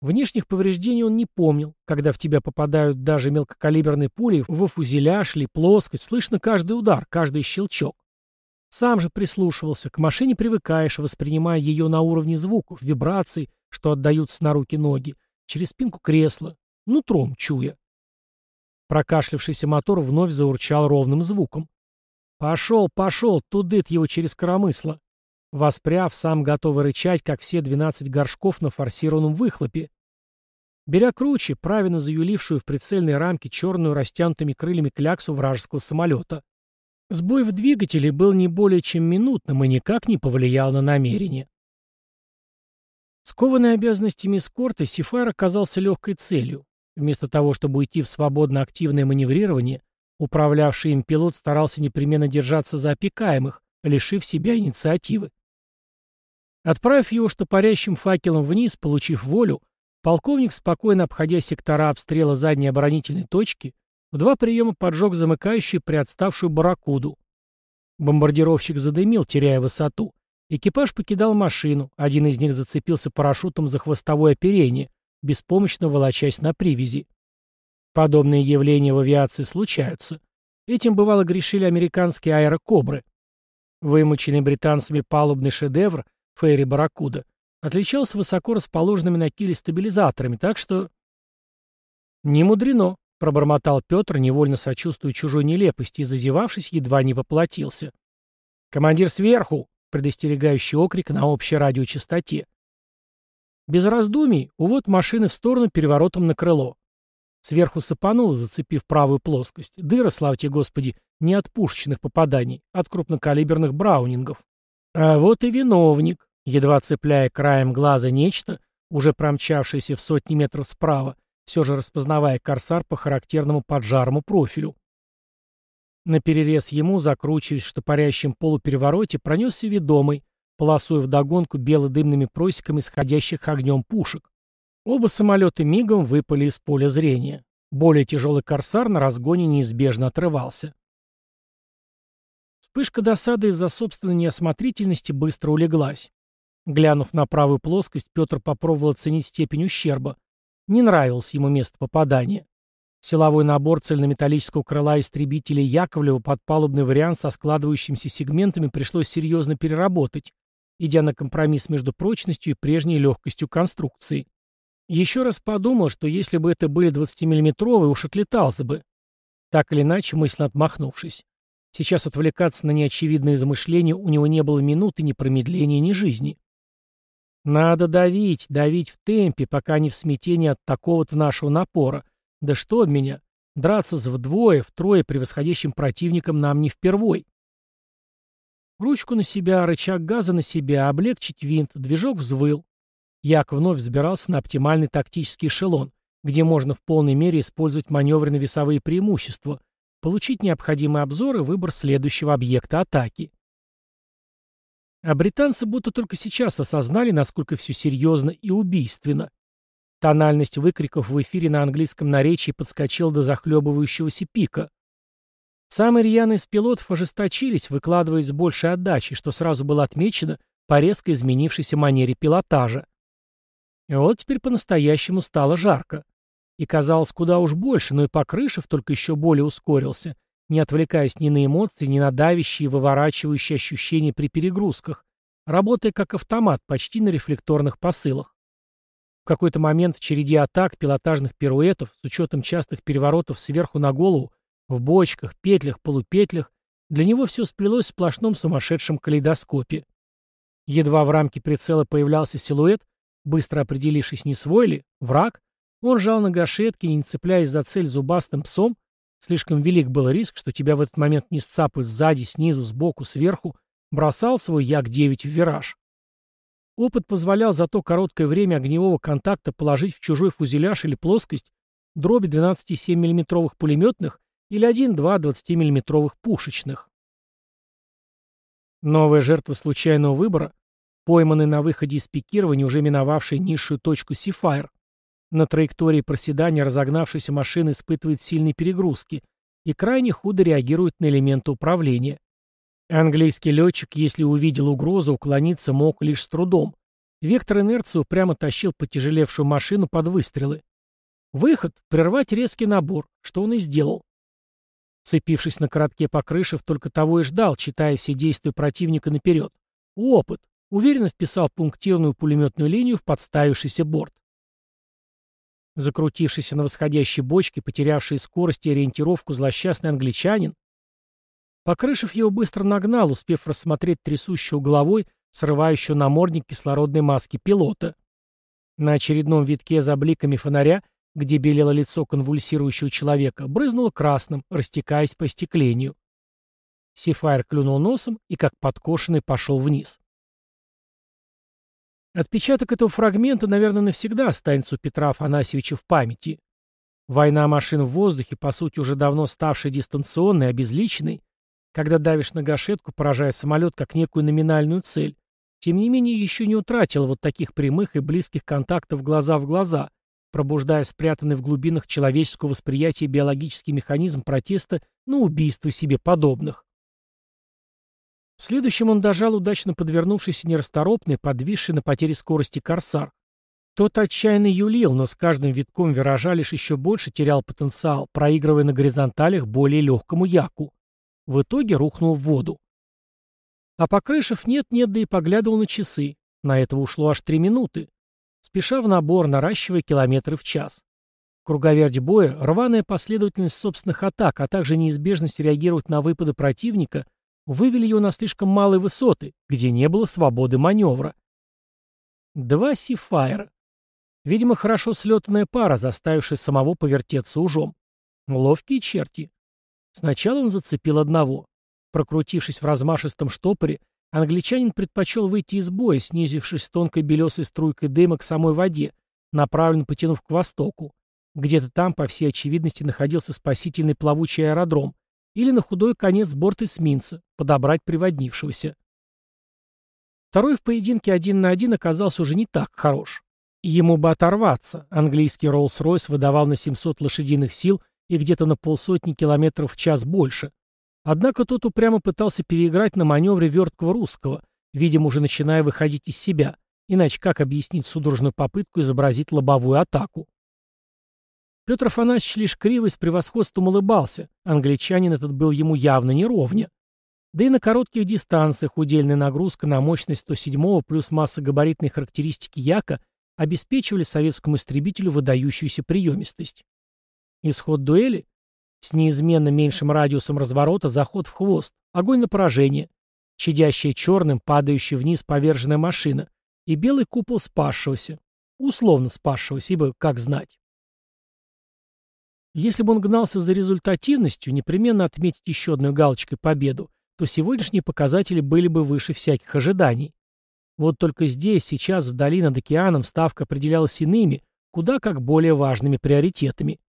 Внешних повреждений он не помнил, когда в тебя попадают даже мелкокалиберные пули, во фузеляж ли, плоскость, слышно каждый удар, каждый щелчок. Сам же прислушивался, к машине привыкаешь, воспринимая ее на уровне звуков, вибраций, что отдаются на руки ноги, через спинку кресла, нутром чуя. Прокашлявшийся мотор вновь заурчал ровным звуком. «Пошел, пошел, тудыт его через коромысло!» воспряв, сам готовый рычать, как все 12 горшков на форсированном выхлопе. Беря круче, правильно заюлившую в прицельной рамке черную растянутыми крыльями кляксу вражеского самолета. Сбой в двигателе был не более чем минутным и никак не повлиял на намерение. Скованный обязанностями эскорта, Сифар оказался легкой целью. Вместо того, чтобы уйти в свободно активное маневрирование, управлявший им пилот старался непременно держаться за опекаемых, лишив себя инициативы. Отправив его штопорящим факелом вниз, получив волю, полковник, спокойно обходя сектора обстрела задней оборонительной точки, в два приема поджег замыкающую приотставшую барракуду. Бомбардировщик задымил, теряя высоту. Экипаж покидал машину, один из них зацепился парашютом за хвостовое оперение, беспомощно волочась на привязи. Подобные явления в авиации случаются. Этим бывало грешили американские аэрокобры. Вымученный британцами палубный шедевр Фейри Барракуда отличался высоко расположенными на киле стабилизаторами, так что... «Не мудрено», — пробормотал Петр, невольно сочувствуя чужой нелепости и, зазевавшись, едва не воплотился. «Командир сверху!» — предостерегающий окрик на общей радиочастоте. Без раздумий, увод машины в сторону переворотом на крыло. Сверху сыпануло, зацепив правую плоскость. Дыра, славьте Господи, не от пушечных попаданий, от крупнокалиберных браунингов. А вот и виновник, едва цепляя краем глаза нечто, уже промчавшееся в сотни метров справа, все же распознавая корсар по характерному поджарому профилю. На перерез ему, закручиваясь в штопорящем полуперевороте, пронесся ведомый, полосуя вдогонку бело-дымными просеками сходящих огнем пушек. Оба самолета мигом выпали из поля зрения. Более тяжелый «Корсар» на разгоне неизбежно отрывался. Вспышка досады из-за собственной неосмотрительности быстро улеглась. Глянув на правую плоскость, Петр попробовал оценить степень ущерба. Не нравилось ему место попадания. Силовой набор цельнометаллического крыла истребителя Яковлева под палубный вариант со складывающимися сегментами пришлось серьезно переработать, идя на компромисс между прочностью и прежней легкостью конструкции. Еще раз подумал, что если бы это были 20-миллиметровые, уж отлетался бы. Так или иначе, мысленно отмахнувшись. Сейчас отвлекаться на неочевидные измышления у него не было минуты ни промедления, ни жизни. Надо давить, давить в темпе, пока не в смятении от такого-то нашего напора. Да что от меня? Драться с вдвое, втрое превосходящим противником нам не впервой. Ручку на себя, рычаг газа на себя, облегчить винт, движок взвыл. Як вновь взбирался на оптимальный тактический эшелон, где можно в полной мере использовать маневренно-весовые преимущества, получить необходимый обзор и выбор следующего объекта атаки. А британцы будто только сейчас осознали, насколько все серьезно и убийственно. Тональность выкриков в эфире на английском наречии подскочила до захлебывающегося пика. Самые рьяные из пилотов ожесточились, выкладываясь с большей отдачей, что сразу было отмечено по резко изменившейся манере пилотажа. И вот теперь по-настоящему стало жарко. И казалось куда уж больше, но и Покрышев только еще более ускорился, не отвлекаясь ни на эмоции, ни на давящие и выворачивающие ощущения при перегрузках, работая как автомат почти на рефлекторных посылах. В какой-то момент в череде атак, пилотажных пируэтов, с учетом частых переворотов сверху на голову, в бочках, петлях, полупетлях для него все сплелось в сплошном сумасшедшем калейдоскопе. Едва в рамке прицела появлялся силуэт, быстро определившись, не свой ли, враг, он жал на гашетки, не цепляясь за цель зубастым псом, слишком велик был риск, что тебя в этот момент не сцапают сзади, снизу, сбоку, сверху, бросал свой Як-9 в вираж. Опыт позволял за то короткое время огневого контакта положить в чужой фузеляж или плоскость дроби 12,7 мм пулеметных или один-два 20-миллиметровых пушечных. Новая жертва случайного выбора, пойманный на выходе из пикирования, уже миновавший низшую точку Сифайр. На траектории проседания разогнавшаяся машина испытывает сильные перегрузки и крайне худо реагирует на элементы управления. Английский летчик, если увидел угрозу, уклониться мог лишь с трудом. Вектор инерции прямо тащил потяжелевшую машину под выстрелы. Выход — прервать резкий набор, что он и сделал. Цепившись на коротке Покрышев, только того и ждал, читая все действия противника наперед. Опыт. Уверенно вписал пунктирную пулеметную линию в подставившийся борт. Закрутившийся на восходящей бочке, потерявший скорость и ориентировку злосчастный англичанин, Покрышев его быстро нагнал, успев рассмотреть трясущую головой срывающего намордник кислородной маски пилота. На очередном витке за бликами фонаря, где белело лицо конвульсирующего человека, брызнуло красным, растекаясь по стеклению. Сифайр клюнул носом и, как подкошенный, пошел вниз. Отпечаток этого фрагмента, наверное, навсегда останется у Петра Афанасьевича в памяти. Война машин в воздухе, по сути, уже давно ставшая дистанционной, обезличенной, когда давишь на гашетку, поражая самолет как некую номинальную цель, тем не менее еще не утратила вот таких прямых и близких контактов глаза в глаза, пробуждая спрятанный в глубинах человеческого восприятия биологический механизм протеста на убийство себе подобных. Следующим он дожал удачно подвернувшийся нерасторопный, подвисший на потере скорости корсар. Тот отчаянно юлил, но с каждым витком виража лишь еще больше терял потенциал, проигрывая на горизонталях более легкому яку. В итоге рухнул в воду. А Покрышев нет-нет, да и поглядывал на часы. На этого ушло аж три минуты. Спеша в набор, наращивая километры в час. Круговерть боя, рваная последовательность собственных атак, а также неизбежность реагировать на выпады противника — вывели его на слишком малые высоты, где не было свободы маневра. Два сифайра. Видимо, хорошо слетанная пара, заставившая самого повертеться ужом. Ловкие черти. Сначала он зацепил одного. Прокрутившись в размашистом штопоре, англичанин предпочел выйти из боя, снизившись тонкой белесой струйкой дыма к самой воде, направленно потянув к востоку. Где-то там, по всей очевидности, находился спасительный плавучий аэродром, или на худой конец борт эсминца, подобрать приводнившегося. Второй в поединке один на один оказался уже не так хорош. Ему бы оторваться. Английский Роллс-Ройс выдавал на 700 лошадиных сил и где-то на полсотни километров в час больше. Однако тот упрямо пытался переиграть на маневре верткого русского, видимо, уже начиная выходить из себя, иначе как объяснить судорожную попытку изобразить лобовую атаку. Петр Афанасьевич лишь криво с превосходством улыбался. Англичанин этот был ему явно не. Да и на коротких дистанциях удельная нагрузка на мощность 107-го плюс массогабаритные характеристики Яка обеспечивали советскому истребителю выдающуюся приемистость. Исход дуэли? С неизменно меньшим радиусом разворота заход в хвост, огонь на поражение, чадящая черным, падающая вниз поверженная машина и белый купол спасшегося, условно спасшегося, ибо как знать. Если бы он гнался за результативностью, непременно отметить еще одной галочкой победу, то сегодняшние показатели были бы выше всяких ожиданий. Вот только здесь, сейчас, вдали над океаном, ставка определялась иными, куда как более важными приоритетами.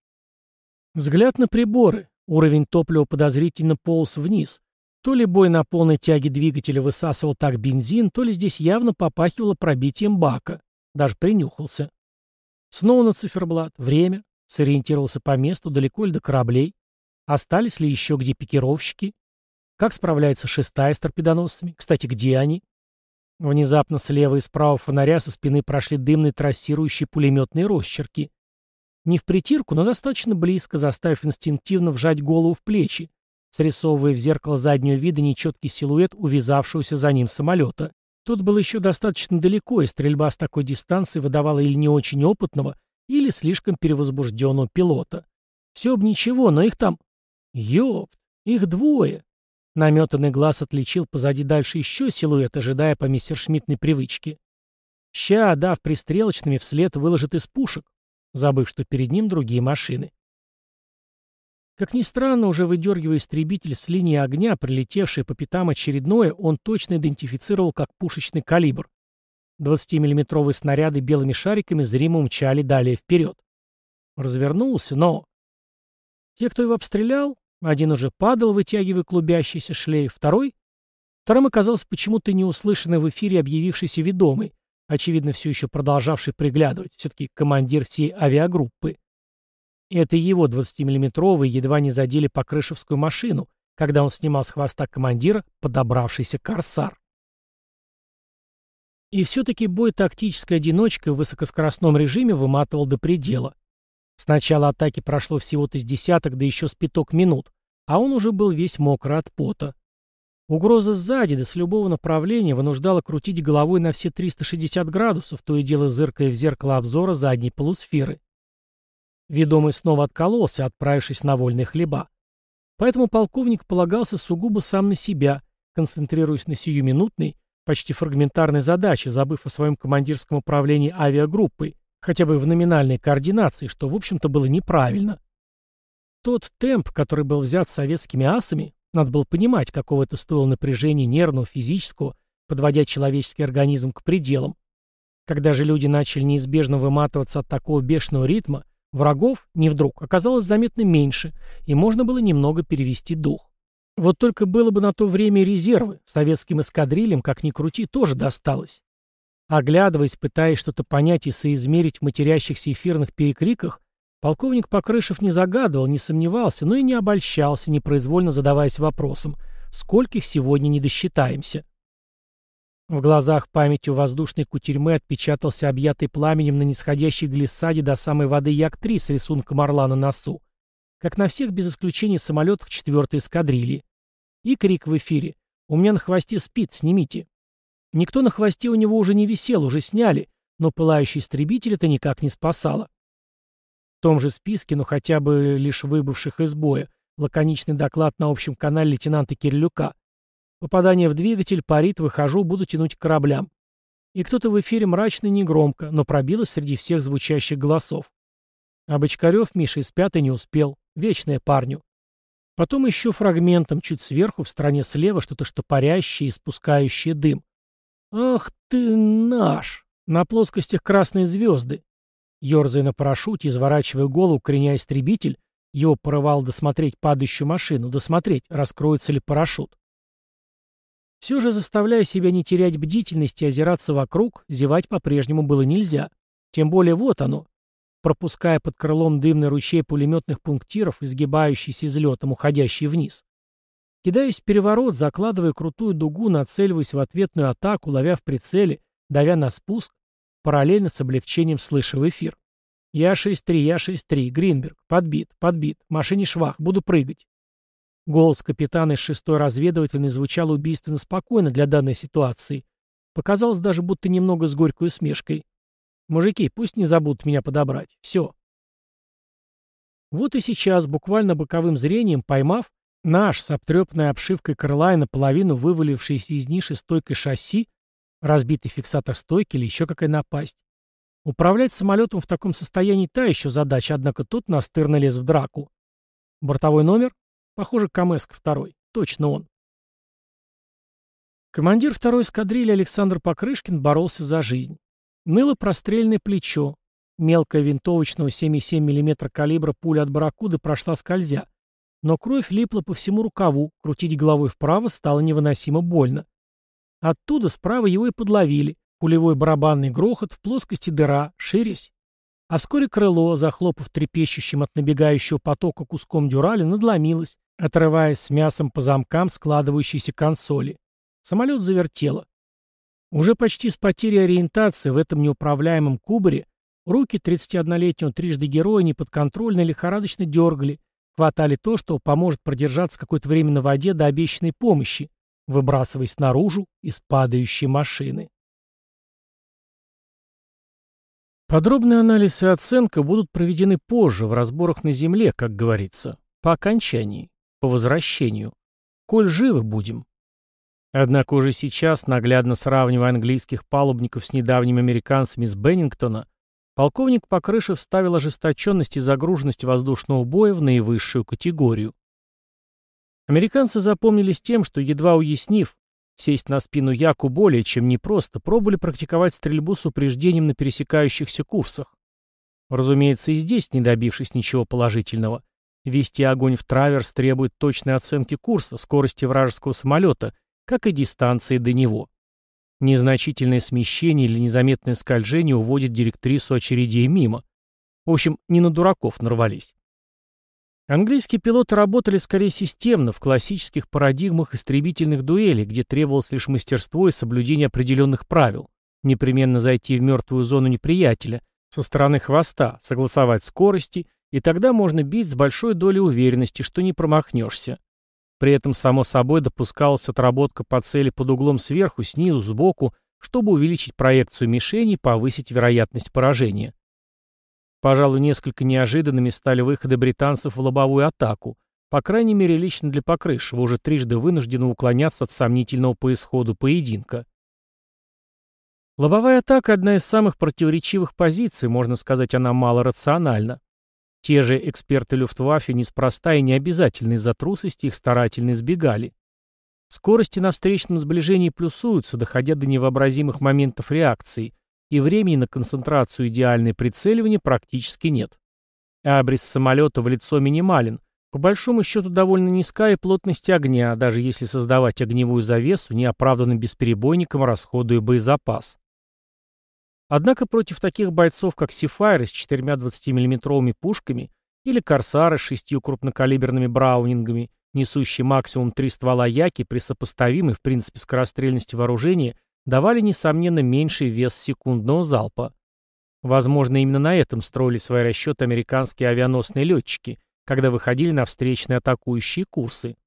Взгляд на приборы. Уровень топлива подозрительно полз вниз. То ли бой на полной тяге двигателя высасывал так бензин, то ли здесь явно попахивало пробитием бака. Даже принюхался. Снова на циферблат. Время. Сориентировался по месту, далеко ли до кораблей. Остались ли еще где пикировщики? Как справляется шестая с торпедоносцами? Кстати, где они? Внезапно слева и справа фонаря со спины прошли дымные трассирующие пулеметные росчерки. Не в притирку, но достаточно близко, заставив инстинктивно вжать голову в плечи, срисовывая в зеркало заднего вида нечеткий силуэт увязавшегося за ним самолета. Тот был еще достаточно далеко, и стрельба с такой дистанции выдавала или не очень опытного, или слишком перевозбужденного пилота. Все бы ничего, но их там... Ёпт, их двое. Наметанный глаз отличил позади дальше еще силуэт, ожидая по мессершмиттной привычке. Ща, дав пристрелочными, вслед выложит из пушек, забыв, что перед ним другие машины. Как ни странно, уже выдергивая истребитель с линии огня, прилетевший по пятам очередное, он точно идентифицировал как пушечный калибр. 20-миллиметровые снаряды белыми шариками зримо умчали далее вперед. Развернулся, но... Те, кто его обстрелял, один уже падал, вытягивая клубящийся шлейф, второй... Вторым оказался почему-то неуслышанный в эфире объявившийся ведомый, очевидно, все еще продолжавший приглядывать, все-таки командир всей авиагруппы. Это его 20-миллиметровые едва не задели по крышевскую машину, когда он снимал с хвоста командира подобравшийся корсар. И все-таки бой тактической одиночкой в высокоскоростном режиме выматывал до предела. С начала атаки прошло всего-то с десяток, да еще с пяток минут, а он уже был весь мокрый от пота. Угроза сзади, да с любого направления, вынуждала крутить головой на все 360 градусов, то и дело зыркая в зеркало обзора задней полусферы. Ведомый снова откололся, отправившись на вольные хлеба. Поэтому полковник полагался сугубо сам на себя, концентрируясь на сиюминутной, почти фрагментарной задачи, забыв о своем командирском управлении авиагруппой, хотя бы в номинальной координации, что, в общем-то, было неправильно. Тот темп, который был взят советскими асами, надо было понимать, какого это стоило напряжения нервного, физического, подводя человеческий организм к пределам. Когда же люди начали неизбежно выматываться от такого бешеного ритма, врагов, не вдруг, оказалось заметно меньше, и можно было немного перевести дух. Вот только было бы на то время резервы, советским эскадрильям, как ни крути, тоже досталось. Оглядываясь, пытаясь что-то понять и соизмерить в матерящихся эфирных перекриках, полковник Покрышев не загадывал, не сомневался, но и не обольщался, непроизвольно задаваясь вопросом, скольких сегодня не досчитаемся. В глазах памятью воздушной кутерьмы отпечатался объятый пламенем на нисходящей глиссаде до самой воды Як-3 с рисунком орла на носу, как на всех без исключения самолетах 4-й эскадрильи. И крик в эфире «У меня на хвосте спит, снимите!» Никто на хвосте у него уже не висел, уже сняли, но пылающий истребитель это никак не спасало. В том же списке, но хотя бы лишь выбывших из боя, лаконичный доклад на общем канале лейтенанта Кирлюка. Попадание в двигатель, парит, выхожу, буду тянуть к кораблям. И кто-то в эфире мрачно и негромко, но пробилось среди всех звучащих голосов. А Бочкарев Миша из пятой не успел. Вечное парню. Потом еще фрагментом чуть сверху, в стороне слева, что-то штопорящее и спускающее дым. «Ах ты наш!» На плоскостях красные звезды. Ёрзая на парашюте, изворачивая голову, креня истребитель, его порывал досмотреть падающую машину, досмотреть, раскроется ли парашют. Все же, заставляя себя не терять бдительности и озираться вокруг, зевать по-прежнему было нельзя. Тем более вот оно. Пропуская под крылом дымный ручей пулеметных пунктиров, изгибающийся излетом, уходящий вниз. Кидаюсь в переворот, закладывая крутую дугу, нацеливаясь в ответную атаку, ловя в прицеле, давя на спуск, параллельно с облегчением слыша в эфир. Я 6-3, я 6-3, Гринберг, подбит, подбит, машине швах, буду прыгать. Голос капитана из шестой разведывательной звучал убийственно спокойно для данной ситуации. Показалось даже, будто немного с горькой усмешкой. Мужики, пусть не забудут меня подобрать. Все. Вот и сейчас, буквально боковым зрением поймав, Наш, с обтрепанной обшивкой крыла и наполовину вывалившийся из ниши стойкой шасси, разбитый фиксатор стойки или еще какая напасть. Управлять самолетом в таком состоянии та еще задача, однако тут настырно лез в драку. Бортовой номер? Похоже, Камеск второй. Точно он. Командир второй эскадрильи Александр Покрышкин боролся за жизнь. Ныло прострельное плечо. Мелкая винтовочного 7,7 мм калибра пуля от барракуды прошла скользя, но кровь липла по всему рукаву, крутить головой вправо стало невыносимо больно. Оттуда справа его и подловили. Пулевой барабанный грохот, в плоскости дыра, ширясь. А вскоре крыло, захлопав трепещущим от набегающего потока куском дюрали, надломилось, отрываясь с мясом по замкам складывающейся консоли. Самолет завертело. Уже почти с потерей ориентации в этом неуправляемом кубаре руки 31-летнего трижды героя неподконтрольно лихорадочно дергали, Хватали то, что поможет продержаться какое-то время на воде до обещанной помощи, выбрасываясь наружу из падающей машины. Подробный анализ и оценка будут проведены позже, в разборах на земле, как говорится, по окончании, по возвращению. Коль живы будем. Однако уже сейчас, наглядно сравнивая английских палубников с недавними американцами с Беннингтона, Полковник Покрышев ставил ожесточенность и загруженность воздушного боя в наивысшую категорию. Американцы запомнились тем, что, едва уяснив, сесть на спину Яку более чем непросто, пробовали практиковать стрельбу с упреждением на пересекающихся курсах. Разумеется, и здесь, не добившись ничего положительного, вести огонь в траверс требует точной оценки курса, скорости вражеского самолета, как и дистанции до него. Незначительное смещение или незаметное скольжение уводит директрису очередей мимо. В общем, не на дураков нарвались. Английские пилоты работали скорее системно, в классических парадигмах истребительных дуэлей, где требовалось лишь мастерство и соблюдение определенных правил. Непременно зайти в мертвую зону неприятеля, со стороны хвоста, согласовать скорости, и тогда можно бить с большой долей уверенности, что не промахнешься. При этом, само собой, допускалась отработка по цели под углом сверху, снизу, сбоку, чтобы увеличить проекцию мишени и повысить вероятность поражения. Пожалуй, несколько неожиданными стали выходы британцев в лобовую атаку, по крайней мере, лично для Покрышева, уже трижды вынужденно уклоняться от сомнительного по исходу поединка. Лобовая атака – одна из самых противоречивых позиций, можно сказать, она мало рациональна. Те же эксперты Люфтваффе неспроста и не обязательно из-за трусости их старательно избегали. Скорости на встречном сближении плюсуются, доходя до невообразимых моментов реакции, и времени на концентрацию идеальной прицеливания практически нет. Абрис самолета в лицо минимален, по большому счету довольно низкая плотность огня, даже если создавать огневую завесу, неоправданным бесперебойником расходуя боезапас. Однако против таких бойцов, как Сифайр с четырьмя 20-мм пушками или Корсары с шестью крупнокалиберными браунингами, несущие максимум три ствола Яки при сопоставимой, в принципе, скорострельности вооружения, давали, несомненно, меньший вес секундного залпа. Возможно, именно на этом строили свои расчеты американские авианосные летчики, когда выходили на встречные атакующие курсы.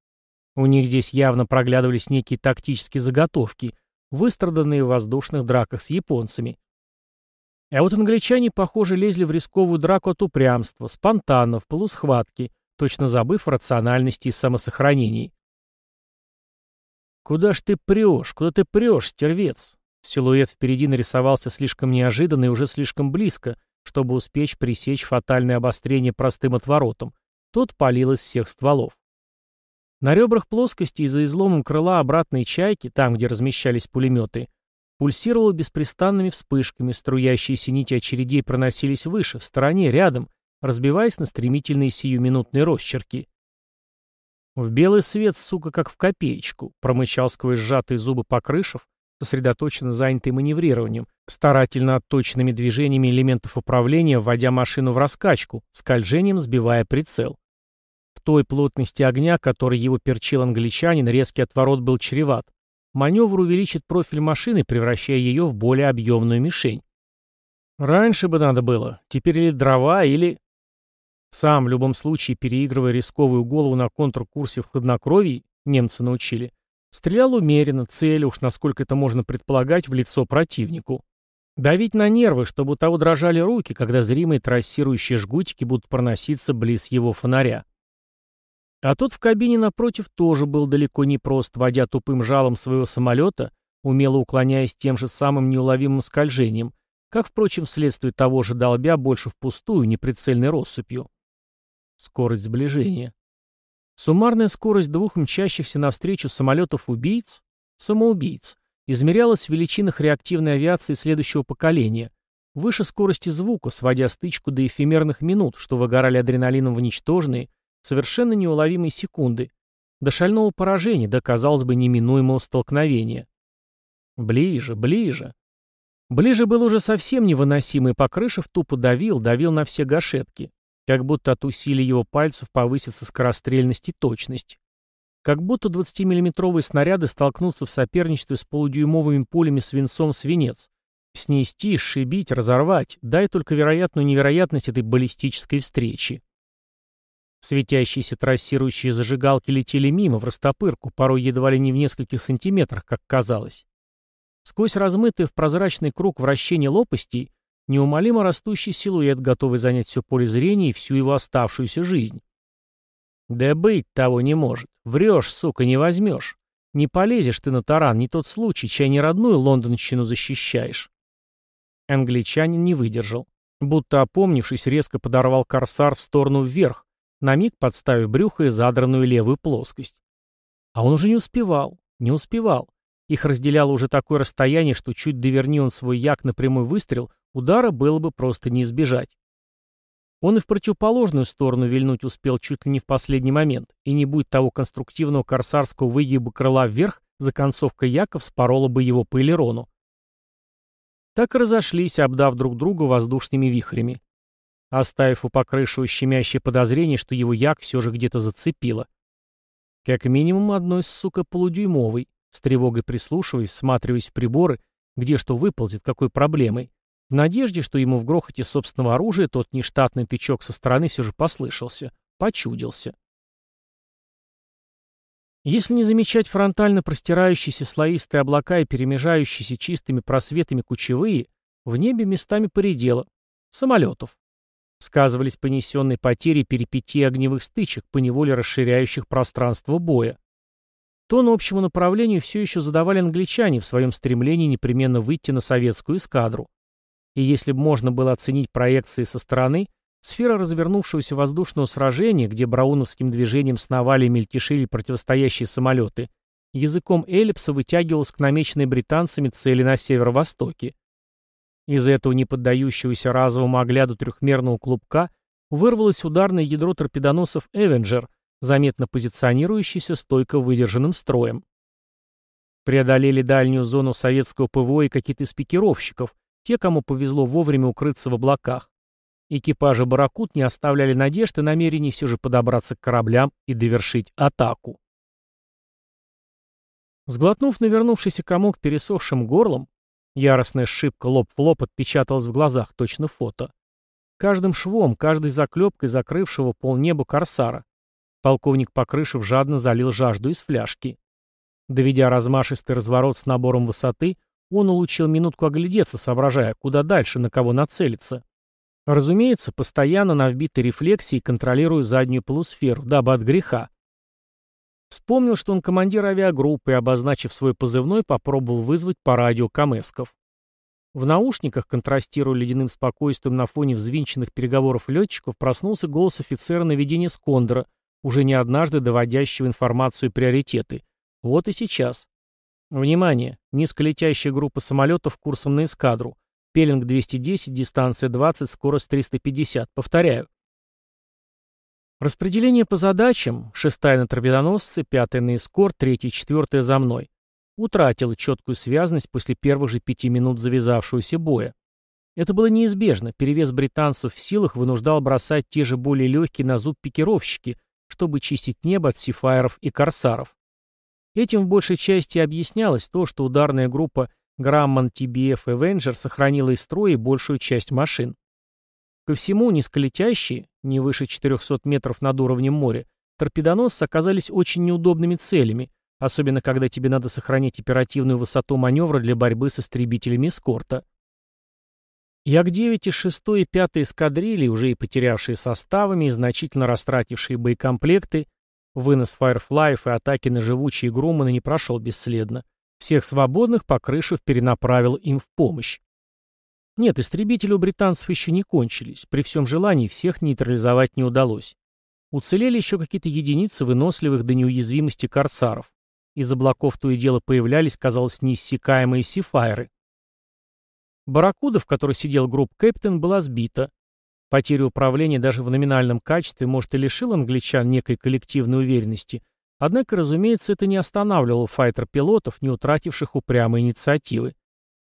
У них здесь явно проглядывались некие тактические заготовки, выстраданные в воздушных драках с японцами. А вот англичане, похоже, лезли в рисковую драку от упрямства, спонтанно, в полусхватке, точно забыв о рациональности и самосохранении. «Куда ж ты прешь? Куда ты прешь, стервец?» Силуэт впереди нарисовался слишком неожиданно и уже слишком близко, чтобы успеть пресечь фатальное обострение простым отворотом. Тот палил из всех стволов. На ребрах плоскости и за изломом крыла обратной чайки, там, где размещались пулеметы, пульсировало беспрестанными вспышками, струящиеся нити очередей проносились выше, в стороне, рядом, разбиваясь на стремительные сиюминутные росчерки. «В белый свет, сука, как в копеечку», — промычал сквозь сжатые зубы Покрышев, сосредоточенно занятый маневрированием, старательно отточенными движениями элементов управления, вводя машину в раскачку, скольжением сбивая прицел. В той плотности огня, который его перчил англичанин, резкий отворот был чреват. Маневр увеличит профиль машины, превращая ее в более объемную мишень. Раньше бы надо было. Теперь или дрова, или... Сам, в любом случае, переигрывая рисковую голову на контркурсе в хладнокровии, немцы научили, стрелял умеренно, целя, уж насколько это можно предполагать, в лицо противнику. Давить на нервы, чтобы у того дрожали руки, когда зримые трассирующие жгутики будут проноситься близ его фонаря. А тот в кабине напротив тоже был далеко не прост, водя тупым жалом своего самолета, умело уклоняясь тем же самым неуловимым скольжением, как, впрочем, вследствие того же долбя больше впустую, неприцельной россыпью. Скорость сближения. Суммарная скорость двух мчащихся навстречу самолетов-убийц, самоубийц, измерялась в величинах реактивной авиации следующего поколения, выше скорости звука, сводя стычку до эфемерных минут, что выгорали адреналином в ничтожные, совершенно неуловимые секунды, до шального поражения, до, казалось бы, неминуемого столкновения. Ближе, ближе. Ближе был уже совсем невыносимый, Покрышев тупо давил, давил на все гашетки, как будто от усилий его пальцев повысится скорострельность и точность. Как будто 20-миллиметровые снаряды столкнутся в соперничестве с полудюймовыми пулями свинцом-свинец. Снести, сшибить, разорвать, дай только вероятную невероятность этой баллистической встречи. Светящиеся трассирующие зажигалки летели мимо, в растопырку, порой едва ли не в нескольких сантиметрах, как казалось. Сквозь размытый в прозрачный круг вращения лопастей неумолимо растущий силуэт, готовый занять все поле зрения и всю его оставшуюся жизнь. Да быть того не может. Врешь, сука, не возьмешь. Не полезешь ты на таран, не тот случай, чай не родную лондонщину защищаешь. Англичанин не выдержал. Будто опомнившись, резко подорвал корсар в сторону вверх, на миг подставив брюхо и задранную левую плоскость. А он уже не успевал, не успевал. Их разделяло уже такое расстояние, что чуть доверни он свой як на прямой выстрел, удара было бы просто не избежать. Он и в противоположную сторону вильнуть успел чуть ли не в последний момент, и не будь того конструктивного корсарского выгиба крыла вверх, за концовкой яков спорола бы его по элерону. Так и разошлись, обдав друг друга воздушными вихрями оставив у покрышего щемящее подозрение, что его як все же где-то зацепило. Как минимум одной, сука, полудюймовой, с тревогой прислушиваясь, всматриваясь в приборы, где что выползет, какой проблемой, в надежде, что ему в грохоте собственного оружия тот нештатный тычок со стороны все же послышался, почудился. Если не замечать фронтально простирающиеся слоистые облака и перемежающиеся чистыми просветами кучевые, в небе местами поредело. Самолетов. Сказывались понесенные потери перипетии огневых стычек, поневоле расширяющих пространство боя. Тон общему направлению все еще задавали англичане в своем стремлении непременно выйти на советскую эскадру. И если бы можно было оценить проекции со стороны, сфера развернувшегося воздушного сражения, где брауновским движением сновали и мельтешили противостоящие самолеты, языком эллипса вытягивалась к намеченной британцами цели на северо-востоке. Из этого неподдающегося разовому огляду трехмерного клубка вырвалось ударное ядро торпедоносов «Эвенджер», заметно позиционирующийся стойко выдержанным строем. Преодолели дальнюю зону советского ПВО и какие-то из пикировщиков, те, кому повезло вовремя укрыться в облаках. Экипажи «Баракут» не оставляли надежд и намерений все же подобраться к кораблям и довершить атаку. Сглотнув навернувшийся комок пересохшим горлом, яростная шибка лоб в лоб отпечаталась в глазах, точно фото. Каждым швом, каждой заклепкой закрывшего полнеба корсара. Полковник Покрышев жадно залил жажду из фляжки. Доведя размашистый разворот с набором высоты, он улучил минутку оглядеться, соображая, куда дальше, на кого нацелиться. Разумеется, постоянно на вбитой рефлексии контролируя заднюю полусферу, дабы от греха. Вспомнил, что он командир авиагруппы и, обозначив свой позывной, попробовал вызвать по радио Камесков. В наушниках, контрастируя ледяным спокойствием на фоне взвинченных переговоров летчиков, проснулся голос офицера наведения Скондора, уже не однажды доводящего информацию приоритеты. Вот и сейчас. Внимание! Низколетящая группа самолетов курсом на эскадру. Пелинг 210, дистанция 20, скорость 350. Повторяю. Распределение по задачам. Шестая на торпедоносце, пятая на эскорт, третья и четвертая за мной. Утратила четкую связность после первых же пяти минут завязавшегося боя. Это было неизбежно. Перевес британцев в силах вынуждал бросать те же более легкие на зуб пикировщики, чтобы чистить небо от сифайров и корсаров. Этим в большей части объяснялось то, что ударная группа Грамман TBF Avenger сохранила из строя большую часть машин. Ко всему, низколетящие, не выше 400 метров над уровнем моря, торпедоносцы оказались очень неудобными целями, особенно когда тебе надо сохранять оперативную высоту маневра для борьбы с истребителями эскорта. Як-9 и 6 и 5 эскадрильи, уже и потерявшие составами и значительно растратившие боекомплекты, вынос файрфлаев и атаки на живучие груманы не прошел бесследно. Всех свободных Покрышев перенаправил им в помощь. Нет, истребители у британцев еще не кончились. При всем желании всех нейтрализовать не удалось. Уцелели еще какие-то единицы выносливых до неуязвимости корсаров. Из облаков то и дело появлялись, казалось, неиссякаемые сифайры. Барракуда, в которой сидел групп Кэптен, была сбита. Потеря управления даже в номинальном качестве, может, и лишил англичан некой коллективной уверенности – Однако, разумеется, это не останавливало файтер-пилотов, не утративших упрямой инициативы.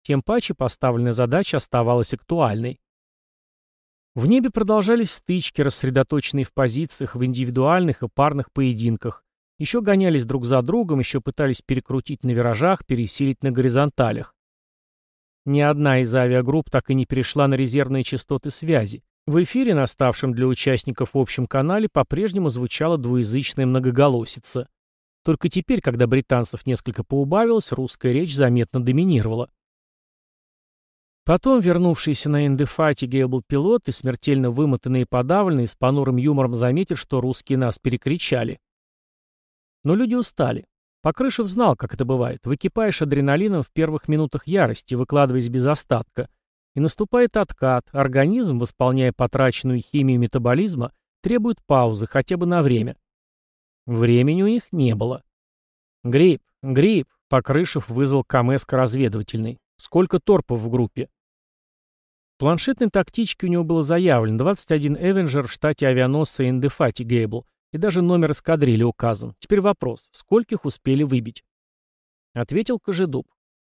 Тем паче поставленная задача оставалась актуальной. В небе продолжались стычки, рассредоточенные в позициях в индивидуальных и парных поединках. Еще гонялись друг за другом, еще пытались перекрутить на виражах, пересилить на горизонталях. Ни одна из авиагрупп так и не перешла на резервные частоты связи. В эфире, наставшем для участников в общем канале, по-прежнему звучала двуязычная многоголосица. Только теперь, когда британцев несколько поубавилось, русская речь заметно доминировала. Потом вернувшийся на эндефате Гейбл пилот и смертельно вымотанный и подавленный с понурым юмором заметил, что русские нас перекричали. Но люди устали. Покрышев знал, как это бывает. Выкипаешь адреналином в первых минутах ярости, выкладываясь без остатка – и наступает откат, организм, восполняя потраченную химию метаболизма, требует паузы хотя бы на время. Времени у них не было. «Гриб, гриб!» — Покрышев вызвал КМСК разведывательный. «Сколько торпов в группе?» Планшетной тактичке у него было заявлено 21 Эвенджер в штате авианосца Индефати Гейбл, и даже номер эскадрильи указан. Теперь вопрос, скольких успели выбить? Ответил Кожедуб.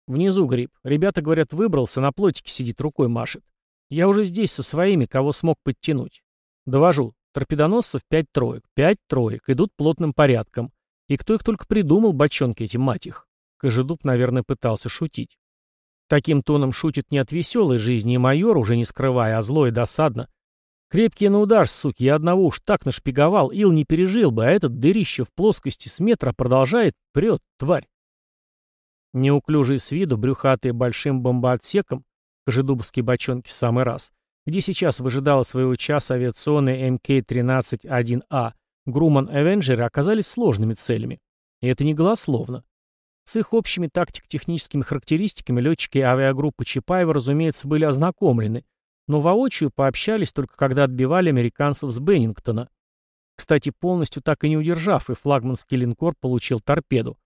«Внизу гриб. Ребята, говорят, выбрался, на плотике сидит, рукой машет. Я уже здесь со своими, кого смог подтянуть. Довожу. Торпедоносцев пять троек. Пять троек. Идут плотным порядком. И кто их только придумал, бочонки эти, мать их». Кожедуб, наверное, пытался шутить. Таким тоном шутит не от веселой жизни и майор, уже не скрывая, а зло и досадно. Крепкие на удар, суки, я одного уж так нашпиговал, ил не пережил бы, а этот дырище в плоскости с метра продолжает, прет, тварь. Неуклюжий с виду, брюхатый большим бомбоотсеком, кожедубовские бочонки в самый раз, где сейчас выжидала своего часа авиационная МК-13-1А, Груман Эвенджеры оказались сложными целями. И это не голословно. С их общими тактико-техническими характеристиками летчики авиагруппы Чапаева, разумеется, были ознакомлены, но воочию пообщались только когда отбивали американцев с Беннингтона. Кстати, полностью так и не удержав, и флагманский линкор получил торпеду.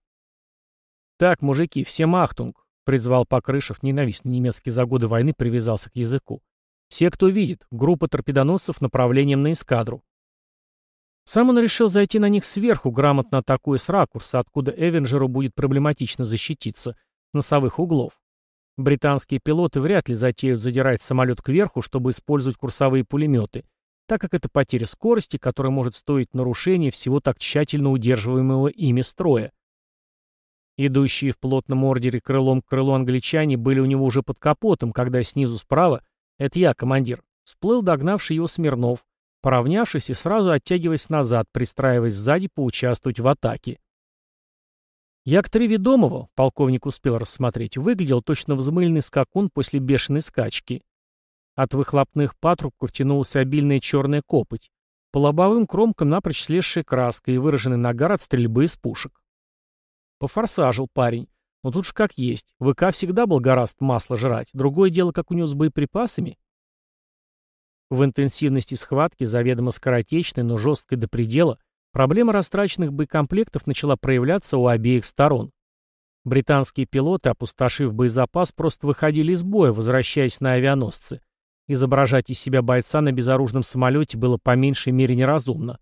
«Так, мужики, все махтунг!» — призвал Покрышев, ненавистный немецкий за годы войны привязался к языку. «Все, кто видит, группа торпедоносцев направлением на эскадру». Сам он решил зайти на них сверху, грамотно атакуя с ракурса, откуда Эвенджеру будет проблематично защититься, носовых углов. Британские пилоты вряд ли затеют задирать самолет кверху, чтобы использовать курсовые пулеметы, так как это потеря скорости, которая может стоить нарушения всего так тщательно удерживаемого ими строя. Идущие в плотном ордере крылом к крылу англичане были у него уже под капотом, когда снизу справа, это я, командир, всплыл догнавший его Смирнов, поравнявшись и сразу оттягиваясь назад, пристраиваясь сзади поучаствовать в атаке. Як-3 ведомого, полковник успел рассмотреть, выглядел точно взмыленный скакун после бешеной скачки. От выхлопных патрубков тянулась обильная черная копоть, по лобовым кромкам напрочь слезшая краска и выраженный нагар от стрельбы из пушек. Пофорсажил парень. Но тут же как есть. ВК всегда был гораст масло жрать. Другое дело, как у него с боеприпасами. В интенсивности схватки, заведомо скоротечной, но жесткой до предела, проблема растраченных боекомплектов начала проявляться у обеих сторон. Британские пилоты, опустошив боезапас, просто выходили из боя, возвращаясь на авианосцы. Изображать из себя бойца на безоружном самолете было по меньшей мере неразумно.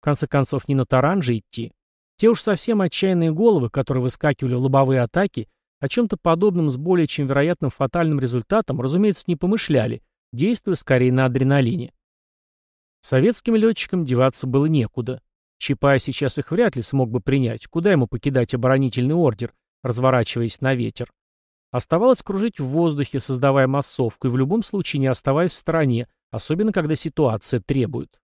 В конце концов, не на таран же идти. Те уж совсем отчаянные головы, которые выскакивали в лобовые атаки, о чем-то подобном с более чем вероятным фатальным результатом, разумеется, не помышляли – действуя скорее на адреналине. Советским летчикам деваться было некуда. Чапай сейчас их вряд ли смог бы принять. Куда ему покидать оборонительный ордер, разворачиваясь на ветер? Оставалось кружить в воздухе, создавая массовку, и в любом случае не оставаясь в стороне, особенно когда ситуация требует.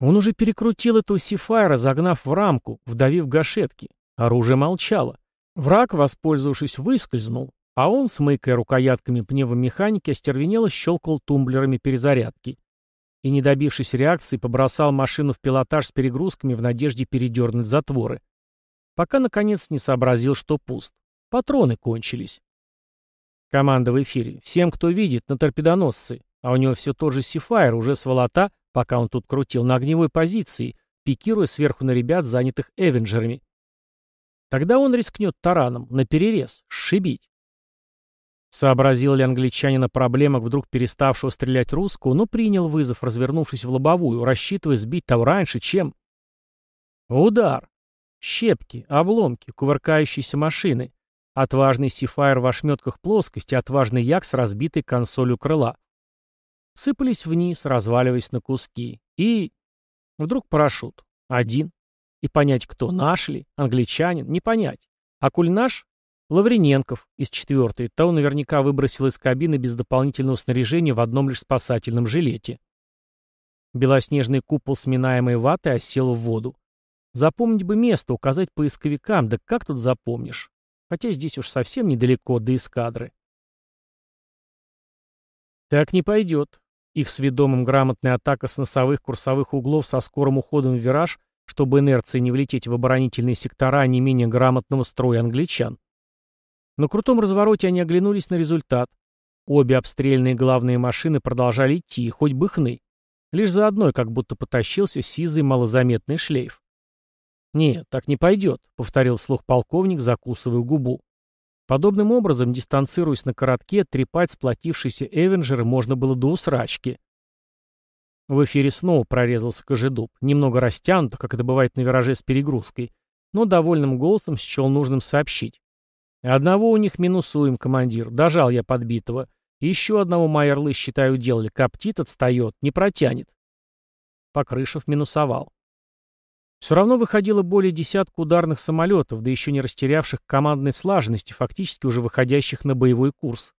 Он уже перекрутил эту сифайра, загнав в рамку, вдавив гашетки. Оружие молчало. Враг, воспользовавшись, выскользнул. А он, смыкая рукоятками пневмомеханики, остервенело щелкал тумблерами перезарядки. И, не добившись реакции, побросал машину в пилотаж с перегрузками в надежде передернуть затворы. Пока, наконец, не сообразил, что пуст. Патроны кончились. Команда в эфире. Всем, кто видит, на торпедоносцы. А у него все тот же Сифайр, уже с волота, пока он тут крутил, на огневой позиции, пикируя сверху на ребят, занятых Эвенджерами. Тогда он рискнет тараном, на перерез, сшибить. Сообразил ли англичанин о проблемах вдруг переставшего стрелять русского, но принял вызов, развернувшись в лобовую, рассчитывая сбить того раньше, чем... Удар. Щепки, обломки, кувыркающиеся машины. Отважный сифайр в ошметках плоскости, отважный як с разбитой консолью крыла. Сыпались вниз, разваливаясь на куски. И... Вдруг парашют. Один. И понять, кто, наш ли, англичанин, не понять. А куль наш, Лаврененков из четвертой, того наверняка выбросил из кабины без дополнительного снаряжения в одном лишь спасательном жилете. Белоснежный купол сминаемой ваты осел в воду. Запомнить бы место, указать поисковикам, да как тут запомнишь? Хотя здесь уж совсем недалеко до эскадры. Так не пойдет. Их сведомым грамотная атака с носовых курсовых углов со скорым уходом в вираж, чтобы инерции не влететь в оборонительные сектора не менее грамотного строя англичан. На крутом развороте они оглянулись на результат. Обе обстрельные главные машины продолжали идти, хоть бы хны. Лишь за одной как будто потащился сизый малозаметный шлейф. «Нет, так не пойдет», — повторил вслух полковник, закусывая губу. Подобным образом, дистанцируясь на коротке, трепать сплотившиеся эвенджеры можно было до усрачки. В эфире снова прорезался кожедуб, немного растянуто, как это бывает на вираже с перегрузкой, но довольным голосом счел нужным сообщить. Одного у них минусуем, командир. Дожал я подбитого. Еще одного мои орлы, считаю, делали. Коптит, отстает, не протянет. Покрышев минусовал. Все равно выходило более десятка ударных самолетов, да еще не растерявших командной слаженности, фактически уже выходящих на боевой курс.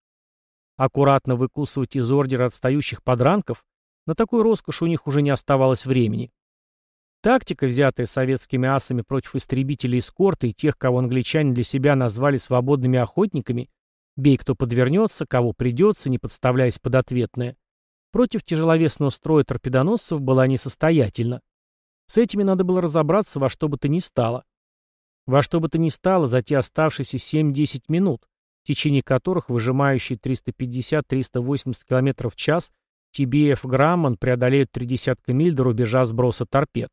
Аккуратно выкусывать из ордера отстающих подранков, на такую роскошь у них уже не оставалось времени. Тактика, взятая советскими асами против истребителей эскорта и тех, кого англичане для себя назвали свободными охотниками, бей, кто подвернется, кого придется, не подставляясь под ответное, против тяжеловесного строя торпедоносцев была несостоятельна. С этими надо было разобраться во что бы то ни стало. Во что бы то ни стало за те оставшиеся 7-10 минут, в течение которых выжимающий 350-380 км в час TBF Грамман преодолеют три десятка миль до рубежа сброса торпед.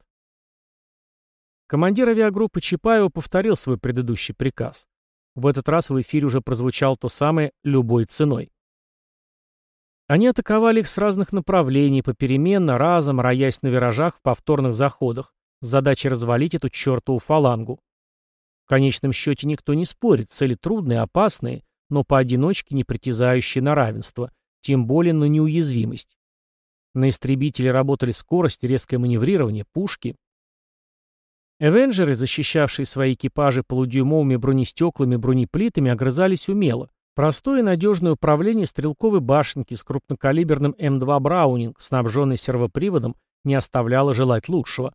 Командир авиагруппы Чапаева повторил свой предыдущий приказ. В этот раз в эфире уже прозвучал то самое «любой ценой». Они атаковали их с разных направлений, попеременно, разом, роясь на виражах в повторных заходах, с задачей развалить эту чертову фалангу. В конечном счете никто не спорит, цели трудные, опасные, но поодиночке не притязающие на равенство, тем более на неуязвимость. На истребителе работали скорость, резкое маневрирование, пушки. Эвенджеры, защищавшие свои экипажи полудюймовыми бронестеклами бронеплитами, огрызались умело. Простое и надежное управление стрелковой башенки с крупнокалиберным М2 Браунинг, снабженный сервоприводом, не оставляло желать лучшего.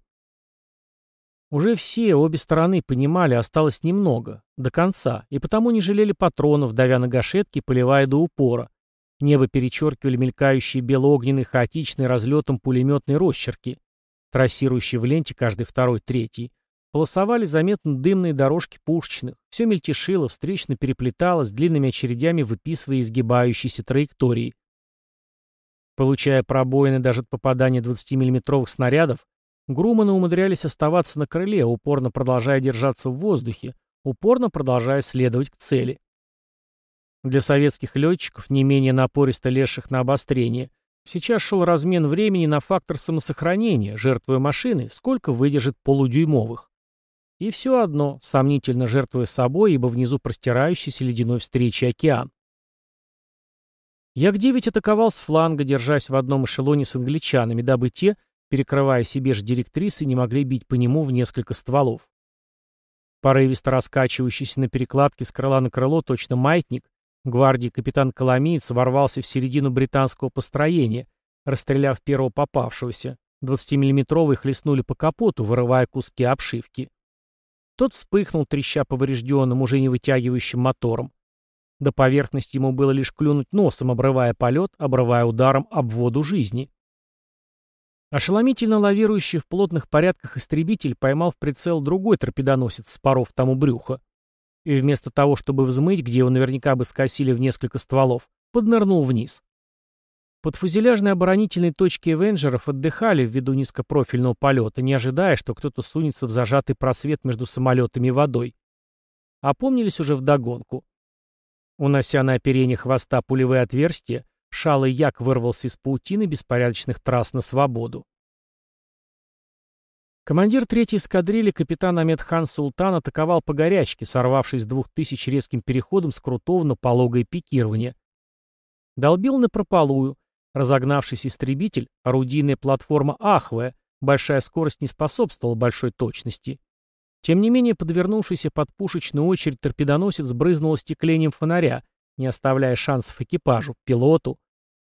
Уже все, обе стороны понимали, осталось немного, до конца, и потому не жалели патронов, давя на гашетки, поливая до упора. Небо перечеркивали мелькающие белоогненные хаотичные разлетом пулеметные росчерки, трассирующие в ленте каждый второй, третий. Полосовали заметно дымные дорожки пушечных, все мельтешило, встречно переплеталось, длинными очередями выписывая изгибающиеся траектории. Получая пробоины даже от попадания 20-миллиметровых снарядов, Груманы умудрялись оставаться на крыле, упорно продолжая держаться в воздухе, упорно продолжая следовать к цели. Для советских летчиков, не менее напористо лезших на обострение, сейчас шел размен времени на фактор самосохранения, жертвуя машины, сколько выдержит полудюймовых. И все одно, сомнительно жертвуя собой, ибо внизу простирающийся ледяной встречи океан. Як-9 атаковал с фланга, держась в одном эшелоне с англичанами, дабы те, перекрывая себе же директрисы, не могли бить по нему в несколько стволов. Порывисто раскачивающийся на перекладке с крыла на крыло точно маятник, гвардии капитан Коломиец ворвался в середину британского построения, расстреляв первого попавшегося. 20-миллиметровые хлестнули по капоту, вырывая куски обшивки. Тот вспыхнул, треща поврежденным, уже не вытягивающим мотором. До поверхности ему было лишь клюнуть носом, обрывая полет, обрывая ударом об воду жизни. Ошеломительно лавирующий в плотных порядках истребитель поймал в прицел другой торпедоносец, споров тому брюхо. И вместо того, чтобы взмыть, где его наверняка бы скосили в несколько стволов, поднырнул вниз. Под фузеляжной оборонительной точки Эвенджеров отдыхали ввиду низкопрофильного полета, не ожидая, что кто-то сунется в зажатый просвет между самолетами и водой. Опомнились уже вдогонку. Унося на оперение хвоста пулевые отверстия, Шалый як вырвался из паутины беспорядочных трасс на свободу. Командир третьей эскадрильи капитан Амедхан Султан атаковал по горячке, сорвавшись с двух тысяч резким переходом с крутого на пологое пикирование. Долбил на прополую. Разогнавшись истребитель, орудийная платформа ахвая, большая скорость не способствовала большой точности. Тем не менее, подвернувшийся под пушечную очередь торпедоносец брызнул стеклением фонаря, не оставляя шансов экипажу, пилоту.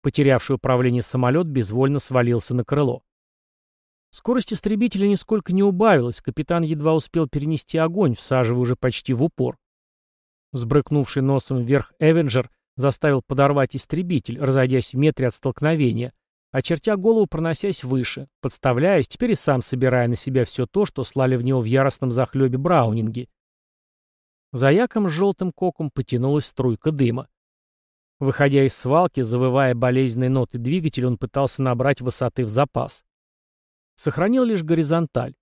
Потерявший управление самолет безвольно свалился на крыло. Скорость истребителя нисколько не убавилась, капитан едва успел перенести огонь, всаживая уже почти в упор. Взбрыкнувший носом вверх Эвенджер заставил подорвать истребитель, разойдясь в метре от столкновения, очертя голову, проносясь выше, подставляясь, теперь и сам собирая на себя все то, что слали в него в яростном захлебе браунинги. За яком с желтым коком потянулась струйка дыма. Выходя из свалки, завывая болезненные ноты двигателя, он пытался набрать высоты в запас. Сохранил лишь горизонталь.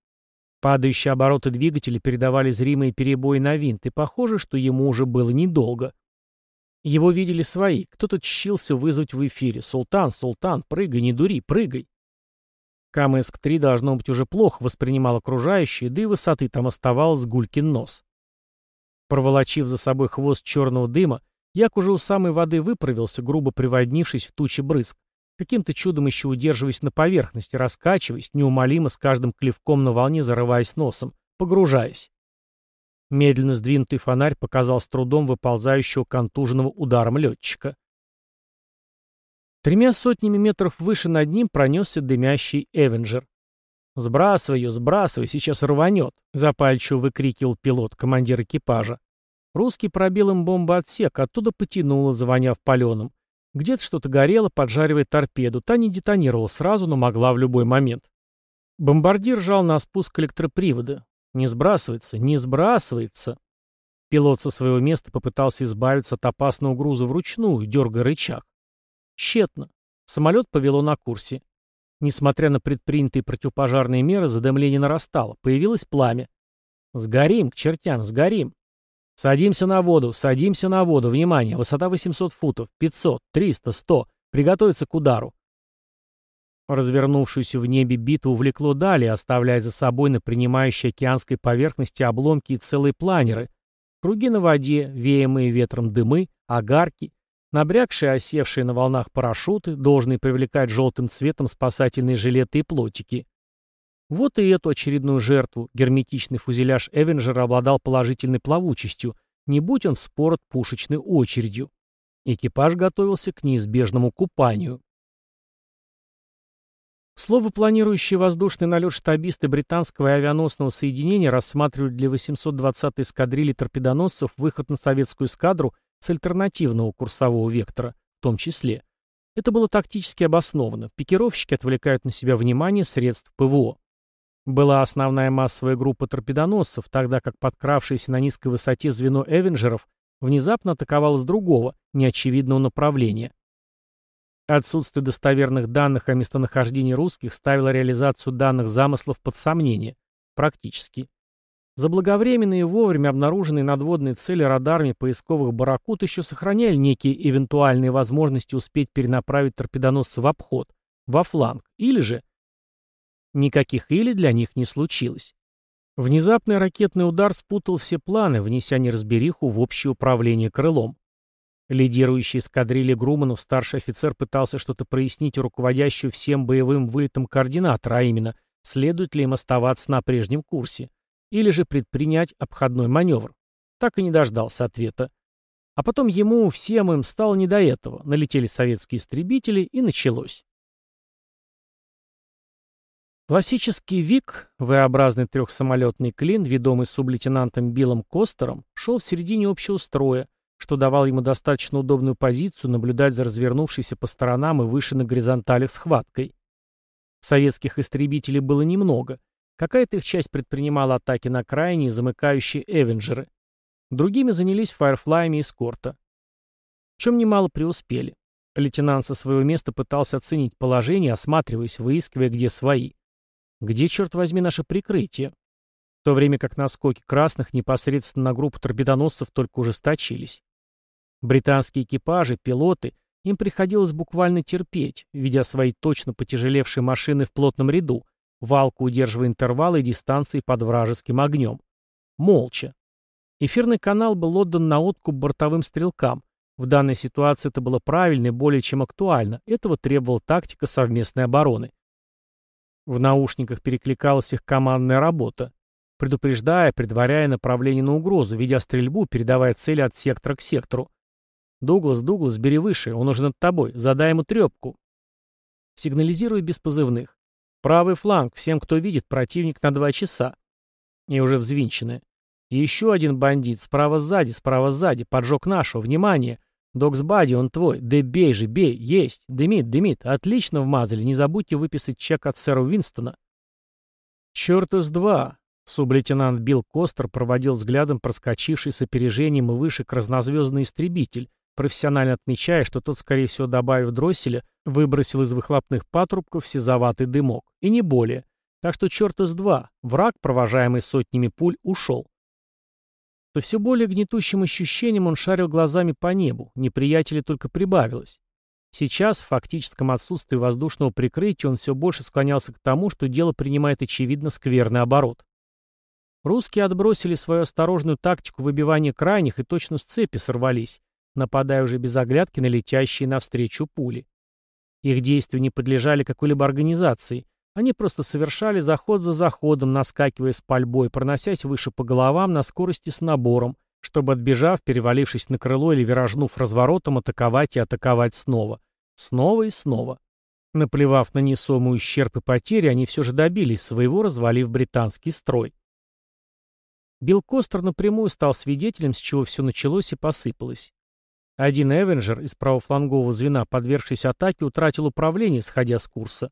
Падающие обороты двигателя передавали зримые перебои на винт, и похоже, что ему уже было недолго. Его видели свои, кто-то чщился вызвать в эфире. «Султан, Султан, прыгай, не дури, прыгай!» КМСК-3 должно быть уже плохо воспринимал окружающие, да и высоты там оставалось гулькин нос. Проволочив за собой хвост черного дыма, Як уже у самой воды выправился, грубо приводнившись в тучи брызг, каким-то чудом еще удерживаясь на поверхности, раскачиваясь, неумолимо с каждым клевком на волне зарываясь носом, погружаясь. Медленно сдвинутый фонарь показал с трудом выползающего контуженного ударом летчика. Тремя сотнями метров выше над ним пронесся дымящий Эвенджер. «Сбрасывай ее, сбрасывай, сейчас рванет», — запальчиво выкрикивал пилот, командир экипажа. Русский пробил им бомбоотсек, оттуда потянуло, завоняв паленым. Где-то что-то горело, поджаривая торпеду. Та не детонировала сразу, но могла в любой момент. Бомбардир жал на спуск электропривода. Не сбрасывается, не сбрасывается. Пилот со своего места попытался избавиться от опасного груза вручную, дергая рычаг. Тщетно. Самолет повело на курсе. Несмотря на предпринятые противопожарные меры, задымление нарастало. Появилось пламя. «Сгорим, к чертям, сгорим!» «Садимся на воду, садимся на воду. Внимание, высота 800 футов, 500, 300, 100. Приготовиться к удару». Развернувшуюся в небе битву влекло далее, оставляя за собой на принимающей океанской поверхности обломки и целые планеры, круги на воде, веемые ветром дымы, огарки, набрякшие осевшие на волнах парашюты, должные привлекать желтым цветом спасательные жилеты и плотики. Вот и эту очередную жертву герметичный фузеляж Эвенджера обладал положительной плавучестью, не будь он вспорот пушечной очередью. Экипаж готовился к неизбежному купанию. Слово планирующие воздушный налет штабисты британского авианосного соединения рассматривали для 820-й эскадрильи торпедоносцев выход на советскую эскадру с альтернативного курсового вектора, в том числе. Это было тактически обосновано. Пикировщики отвлекают на себя внимание средств ПВО. Была основная массовая группа торпедоносцев, тогда как подкравшееся на низкой высоте звено эвенджеров внезапно атаковало с другого, неочевидного направления. Отсутствие достоверных данных о местонахождении русских ставило реализацию данных замыслов под сомнение. Практически. Заблаговременные и вовремя обнаруженные надводные цели радарами поисковых барракуд еще сохраняли некие эвентуальные возможности успеть перенаправить торпедоносцы в обход, во фланг, или же... Никаких «или» для них не случилось. Внезапный ракетный удар спутал все планы, внеся неразбериху в общее управление крылом. Лидирующий эскадрильи Груманов старший офицер пытался что-то прояснить у руководящего всем боевым вылетом координатора, а именно, следует ли им оставаться на прежнем курсе, или же предпринять обходной маневр. Так и не дождался ответа. А потом ему, всем им, стало не до этого. Налетели советские истребители, и началось. Классический ВИК, V-образный трехсамолетный клин, ведомый сублейтенантом Биллом Костером, шел в середине общего строя, что давало ему достаточно удобную позицию наблюдать за развернувшейся по сторонам и выше на горизонталях схваткой. Советских истребителей было немного. Какая-то их часть предпринимала атаки на крайние, замыкающие Эвенджеры. Другими занялись фаерфлаями эскорта. В чем немало преуспели. Лейтенант со своего места пытался оценить положение, осматриваясь, выискивая, где свои. Где, черт возьми, наше прикрытие? В то время как наскоки красных непосредственно на группу торпедоносцев только ужесточились. Британские экипажи, пилоты, им приходилось буквально терпеть, ведя свои точно потяжелевшие машины в плотном ряду, валку удерживая интервалы и дистанции под вражеским огнем. Молча. Эфирный канал был отдан на откуп бортовым стрелкам. В данной ситуации это было правильно и более чем актуально. Этого требовала тактика совместной обороны. В наушниках перекликалась их командная работа, предупреждая, предваряя направление на угрозу, ведя стрельбу, передавая цели от сектора к сектору. «Дуглас, Дуглас, бери выше, он уже над тобой, задай ему трепку». Сигнализирует без позывных. «Правый фланг, всем, кто видит, противник на два часа». И уже взвинченная. еще один бандит, справа сзади, справа сзади, поджег нашего, внимание. Доксбади, он твой, да бей же, бей, есть, дымит, дымит, отлично вмазали, не забудьте выписать чек от сэра Уинстона. Черт из два. Сублейтенант Билл Костер проводил взглядом проскочивший с опережением и выше разнозвездный истребитель, профессионально отмечая, что тот, скорее всего, добавив дросселя, выбросил из выхлопных патрубков сизоватый дымок. И не более. Так что черт из два. Враг, провожаемый сотнями пуль, ушел. То все более гнетущим ощущением он шарил глазами по небу. Неприятелей только прибавилось. Сейчас, в фактическом отсутствии воздушного прикрытия, он все больше склонялся к тому, что дело принимает очевидно скверный оборот. Русские отбросили свою осторожную тактику выбивания крайних и точно с цепи сорвались, нападая уже без оглядки на летящие навстречу пули. Их действия не подлежали какой-либо организации. Они просто совершали заход за заходом, наскакивая с пальбой, проносясь выше по головам на скорости с набором, чтобы, отбежав, перевалившись на крыло или виражнув разворотом, атаковать и атаковать снова. Снова и снова. Наплевав на несомый ущерб и потери, они все же добились своего, развалив британский строй. Билл Костер напрямую стал свидетелем, с чего все началось и посыпалось. Один Эвенджер из правофлангового звена, подвергшись атаке, утратил управление, сходя с курса.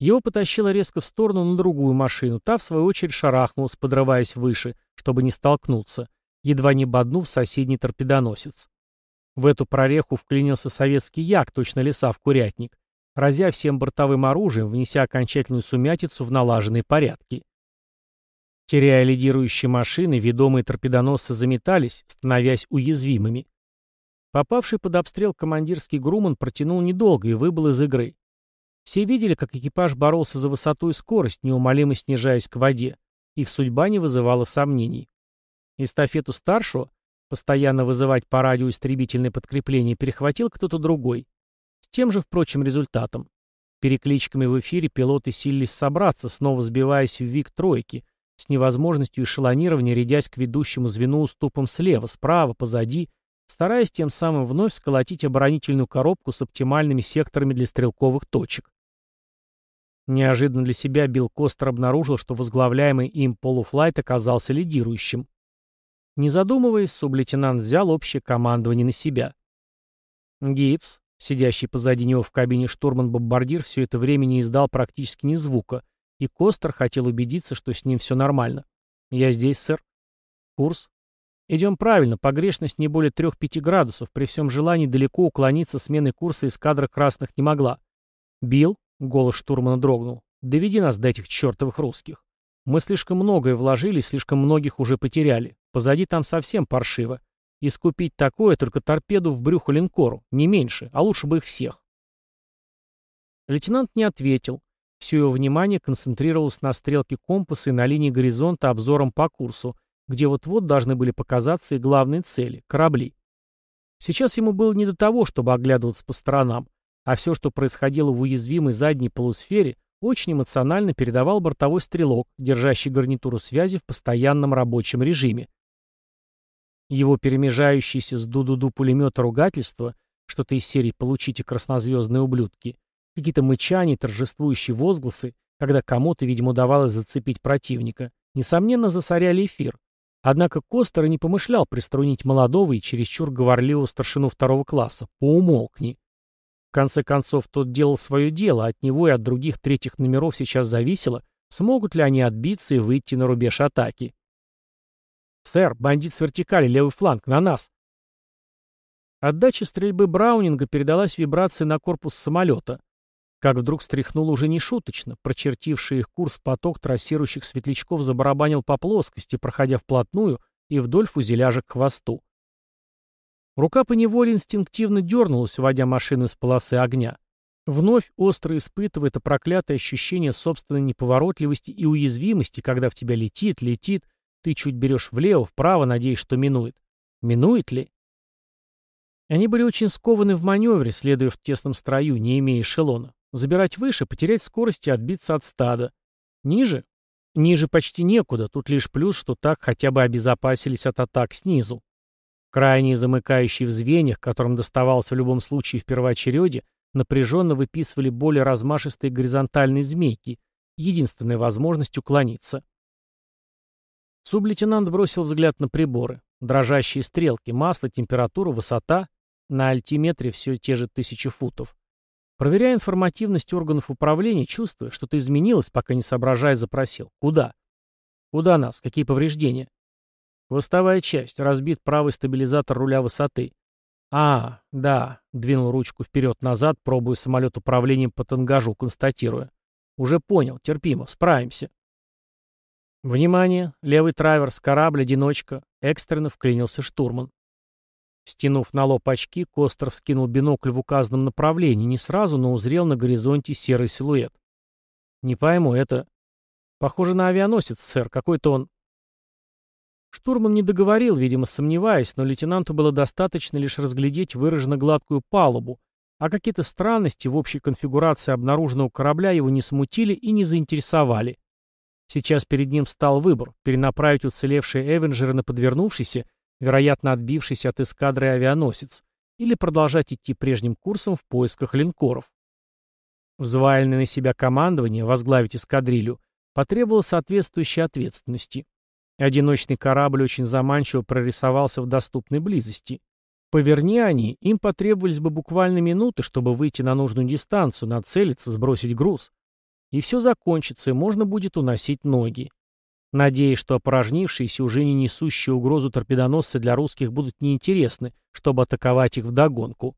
Его потащило резко в сторону на другую машину, та, в свою очередь, шарахнулась, подрываясь выше, чтобы не столкнуться, едва не боднув соседний торпедоносец. В эту прореху вклинился советский як, точно леса в курятник, разя всем бортовым оружием, внеся окончательную сумятицу в налаженные порядки. Теряя лидирующие машины, ведомые торпедоносцы заметались, становясь уязвимыми. Попавший под обстрел командирский Груман протянул недолго и выбыл из игры. Все видели, как экипаж боролся за высоту и скорость, неумолимо снижаясь к воде. Их судьба не вызывала сомнений. Эстафету старшего, постоянно вызывать по радио истребительное подкрепление, перехватил кто-то другой. С тем же, впрочем, результатом. Перекличками в эфире пилоты силились собраться, снова сбиваясь в вик тройки, с невозможностью эшелонирования рядясь к ведущему звену уступом слева, справа, позади, стараясь тем самым вновь сколотить оборонительную коробку с оптимальными секторами для стрелковых точек. Неожиданно для себя Билл Костер обнаружил, что возглавляемый им полуфлайт оказался лидирующим. Не задумываясь, сублейтенант взял общее командование на себя. Гибс, сидящий позади него в кабине штурман-бомбардир, все это время не издал практически ни звука, и Костер хотел убедиться, что с ним все нормально. «Я здесь, сэр». «Курс?» «Идем правильно, погрешность не более 3-5 градусов, при всем желании далеко уклониться смены курса эскадра красных не могла». «Билл?» — голос штурмана дрогнул. «Доведи нас до этих чертовых русских. Мы слишком многое вложили, слишком многих уже потеряли. Позади там совсем паршиво. Искупить такое только торпеду в брюхо линкору, не меньше, а лучше бы их всех». Лейтенант не ответил. Все его внимание концентрировалось на стрелке компаса и на линии горизонта обзором по курсу, где вот-вот должны были показаться и главные цели — корабли. Сейчас ему было не до того, чтобы оглядываться по сторонам, а все, что происходило в уязвимой задней полусфере, очень эмоционально передавал бортовой стрелок, держащий гарнитуру связи в постоянном рабочем режиме. Его перемежающиеся с ду-ду-ду пулемета ругательства, что-то из серии «Получите краснозвездные ублюдки», какие-то мычания, торжествующие возгласы, когда кому-то, видимо, удавалось зацепить противника, несомненно, засоряли эфир. Однако Костер не помышлял приструнить молодого и чересчур говорливого старшину второго класса. Поумолкни. Конце концов, тот делал свое дело, от него и от других третьих номеров сейчас зависело, смогут ли они отбиться и выйти на рубеж атаки. «Сэр, бандит с вертикали, левый фланг, на нас!» Отдача стрельбы Браунинга передалась вибрации на корпус самолета. Как вдруг стряхнуло уже не шуточно, прочертивший их курс поток трассирующих светлячков забарабанил по плоскости, проходя вплотную и вдоль фузеляжа к хвосту. Рука поневоле инстинктивно дернулась, уводя машину из полосы огня. Вновь остро испытывая это проклятое ощущение собственной неповоротливости и уязвимости, когда в тебя летит, летит, ты чуть берешь влево, вправо, надеясь, что минует. Минует ли? Они были очень скованы в маневре, следуя в тесном строю, не имея эшелона. Забирать выше, потерять скорость и отбиться от стада. Ниже? Ниже почти некуда, тут лишь плюс, что так хотя бы обезопасились от атак снизу. Крайние замыкающие в звеньях, которым доставался в любом случае в первоочереде, напряженно выписывали более размашистые горизонтальные змейки, единственная возможность уклониться. Сублейтенант бросил взгляд на приборы. Дрожащие стрелки, масло, температура, высота. На альтиметре все те же тысячи футов. Проверяя информативность органов управления, чувствуя, что-то изменилось, пока не соображая, запросил. Куда? Куда нас? Какие повреждения? Хвостовая часть. Разбит правый стабилизатор руля высоты. А, да. Двинул ручку вперед-назад, пробуя самолет управлением по тангажу, констатируя. Уже понял. Терпимо. Справимся. Внимание! Левый траверс, корабль, одиночка. Экстренно вклинился штурман. Стянув на лоб очки, Костер вскинул бинокль в указанном направлении, не сразу, но узрел на горизонте серый силуэт. «Не пойму, это...» «Похоже на авианосец, сэр, какой-то он...» Штурман не договорил, видимо, сомневаясь, но лейтенанту было достаточно лишь разглядеть выраженно гладкую палубу, а какие-то странности в общей конфигурации обнаруженного корабля его не смутили и не заинтересовали. Сейчас перед ним встал выбор – перенаправить уцелевшие Эвенджеры на подвернувшийся вероятно отбившийся от эскадры авианосец, или продолжать идти прежним курсом в поисках линкоров. Взваленное на себя командование, возглавить эскадрилью, потребовало соответствующей ответственности. Одиночный корабль очень заманчиво прорисовался в доступной близости. Поверни они, им потребовались бы буквально минуты, чтобы выйти на нужную дистанцию, нацелиться, сбросить груз. И все закончится, и можно будет уносить ноги. Надеясь, что опорожнившиеся, уже не несущие угрозу торпедоносцы для русских будут неинтересны, чтобы атаковать их вдогонку.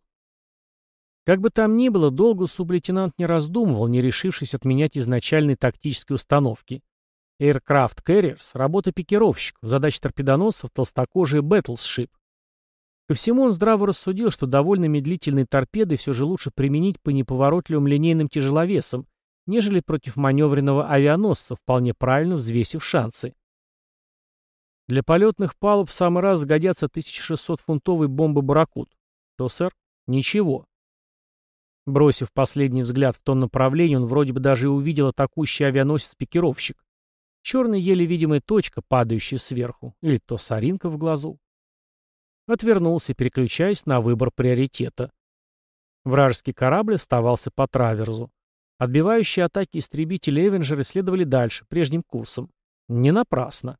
Как бы там ни было, долго сублейтенант не раздумывал, не решившись отменять изначальной тактической установки. Aircraft Carriers — работа пикировщиков, задача торпедоносцев — толстокожие Battleship. Ко всему он здраво рассудил, что довольно медлительные торпеды все же лучше применить по неповоротливым линейным тяжеловесам, нежели против маневренного авианосца, вполне правильно взвесив шансы. Для полетных палуб в самый раз сгодятся 1600-фунтовые бомбы «Барракуд». То, сэр? Ничего. Бросив последний взгляд в том направлении, он вроде бы даже и увидел атакующий авианосец-пикировщик. Черная еле видимая точка, падающая сверху, или то соринка в глазу. Отвернулся, переключаясь на выбор приоритета. Вражеский корабль оставался по траверзу. Отбивающие атаки истребители Эвенджеры следовали дальше, прежним курсом. Не напрасно.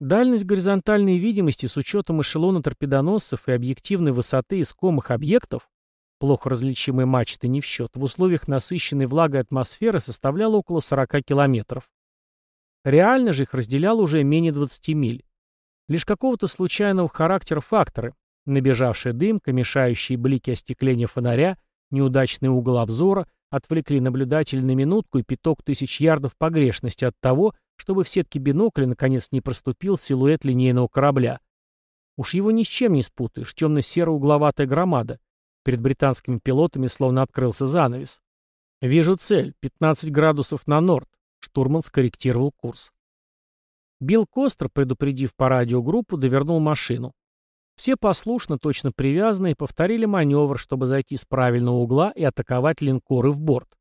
Дальность горизонтальной видимости с учетом эшелона торпедоносцев и объективной высоты искомых объектов, плохо различимые мачты не в счет, в условиях насыщенной влагой атмосферы составляла около 40 километров. Реально же их разделяло уже менее 20 миль. Лишь какого-то случайного характера факторы, набежавшая дымка, мешающие блики остекления фонаря, неудачный угол обзора, отвлекли наблюдателя на минутку и пяток тысяч ярдов погрешности от того, чтобы в сетке бинокля наконец не проступил силуэт линейного корабля. Уж его ни с чем не спутаешь, темно-серо-угловатая громада. Перед британскими пилотами словно открылся занавес. «Вижу цель. 15 градусов на норд». Штурман скорректировал курс. Билл Костер, предупредив по радиогруппу, довернул машину. Все послушно, точно привязанные, повторили маневр, чтобы зайти с правильного угла и атаковать линкоры в борт.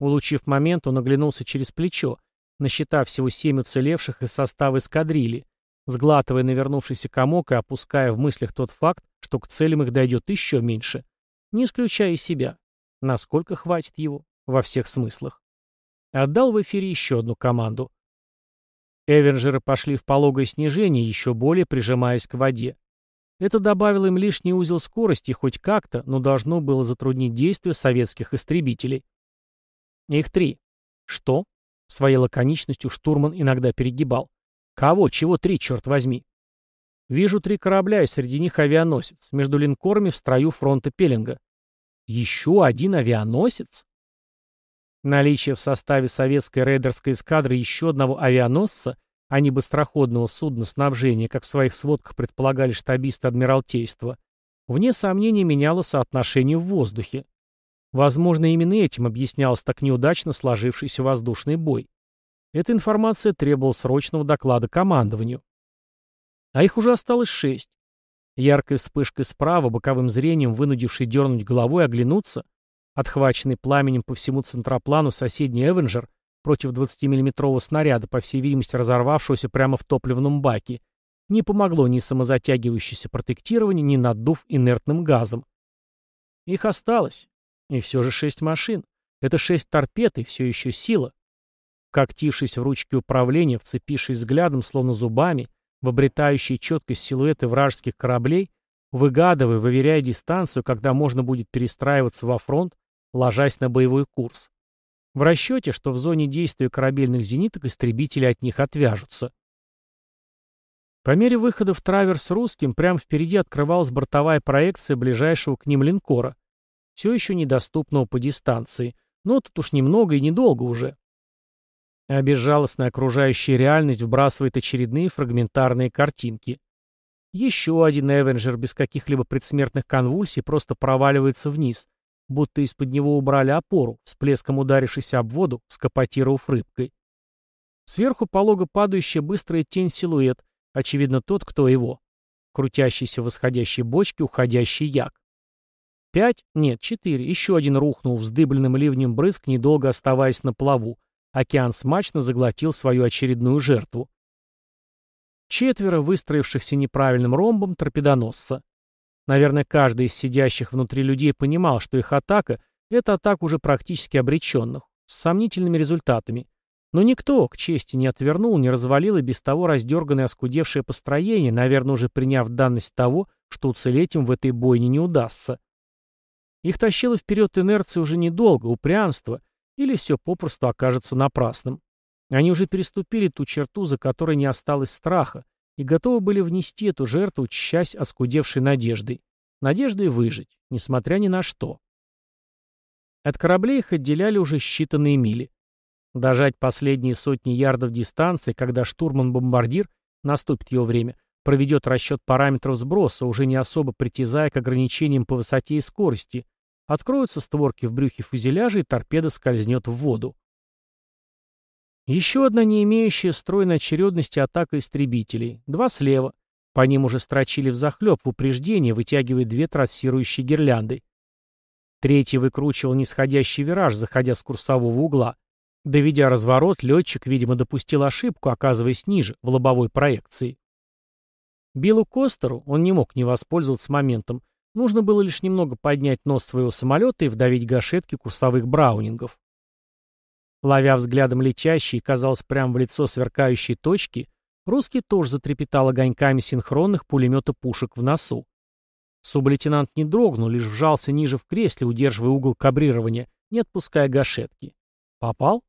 Улучив момент, он оглянулся через плечо, насчитав всего семь уцелевших из состава эскадрильи, сглатывая навернувшийся комок и опуская в мыслях тот факт, что к целям их дойдет еще меньше, не исключая себя. Насколько хватит его? Во всех смыслах. Отдал в эфире еще одну команду. Эвенджеры пошли в пологое снижение, еще более прижимаясь к воде. Это добавило им лишний узел скорости хоть как-то, но должно было затруднить действия советских истребителей. Их три. Что? Своей лаконичностью штурман иногда перегибал. Кого? Чего три, черт возьми? Вижу три корабля, и среди них авианосец, между линкорами в строю фронта Пеллинга. Еще один авианосец? Наличие в составе советской рейдерской эскадры еще одного авианосца, а не быстроходного судна снабжения, как в своих сводках предполагали штабисты Адмиралтейства, вне сомнения меняло соотношение в воздухе. Возможно, именно этим объяснялся так неудачно сложившийся воздушный бой. Эта информация требовала срочного доклада командованию. А их уже осталось шесть. Яркой вспышкой справа, боковым зрением, вынудивший дернуть головой, оглянуться, Отхваченный пламенем по всему центроплану соседний «Эвенджер» против 20-миллиметрового снаряда, по всей видимости разорвавшегося прямо в топливном баке, не помогло ни самозатягивающееся протектирование, ни наддув инертным газом. Их осталось. И все же шесть машин. Это шесть торпед и все еще сила. Когтившись в ручке управления, вцепившись взглядом, словно зубами, в обретающие четкость силуэты вражеских кораблей, выгадывая, выверяя дистанцию, когда можно будет перестраиваться во фронт, ложась на боевой курс. В расчете, что в зоне действия корабельных зениток истребители от них отвяжутся. По мере выхода в траверс русским, прямо впереди открывалась бортовая проекция ближайшего к ним линкора, все еще недоступного по дистанции, но тут уж немного и недолго уже. А безжалостная окружающая реальность вбрасывает очередные фрагментарные картинки. Еще один Эвенджер без каких-либо предсмертных конвульсий просто проваливается вниз, будто из-под него убрали опору, всплеском ударившись об воду, скопотировав рыбкой. Сверху полого падающая быстрая тень-силуэт, очевидно тот, кто его. Крутящийся восходящей бочке уходящий як. Пять? Нет, четыре. Еще один рухнул вздыбленным ливнем брызг, недолго оставаясь на плаву. Океан смачно заглотил свою очередную жертву. Четверо, выстроившихся неправильным ромбом, торпедоносца. Наверное, каждый из сидящих внутри людей понимал, что их атака — это атака уже практически обреченных, с сомнительными результатами. Но никто, к чести, не отвернул, не развалил и без того раздерганное оскудевшее построение, наверное, уже приняв данность того, что уцелеть им в этой бойне не удастся. Их тащило вперед инерция уже недолго, упрямство, или все попросту окажется напрасным. Они уже переступили ту черту, за которой не осталось страха, и готовы были внести эту жертву, часть оскудевшей надеждой. Надеждой выжить, несмотря ни на что. От кораблей их отделяли уже считанные мили. Дожать последние сотни ярдов дистанции, когда штурман-бомбардир, наступит его время, проведет расчет параметров сброса, уже не особо притязая к ограничениям по высоте и скорости, откроются створки в брюхе фюзеляжа и торпеда скользнет в воду. Еще одна не имеющая стройной очередности атака истребителей. Два слева. По ним уже строчили взахлеб в упреждение, вытягивая две трассирующие гирлянды. Третий выкручивал нисходящий вираж, заходя с курсового угла. Доведя разворот, летчик, видимо, допустил ошибку, оказываясь ниже, в лобовой проекции. Биллу Костеру он не мог не воспользоваться моментом. Нужно было лишь немного поднять нос своего самолета и вдавить гашетки курсовых браунингов. Ловя взглядом летящие, казалось, прямо в лицо сверкающие точки, русский тоже затрепетал огоньками синхронных пулемета пушек в носу. Сублейтенант не дрогнул, лишь вжался ниже в кресле, удерживая угол кабрирования, не отпуская гашетки. Попал?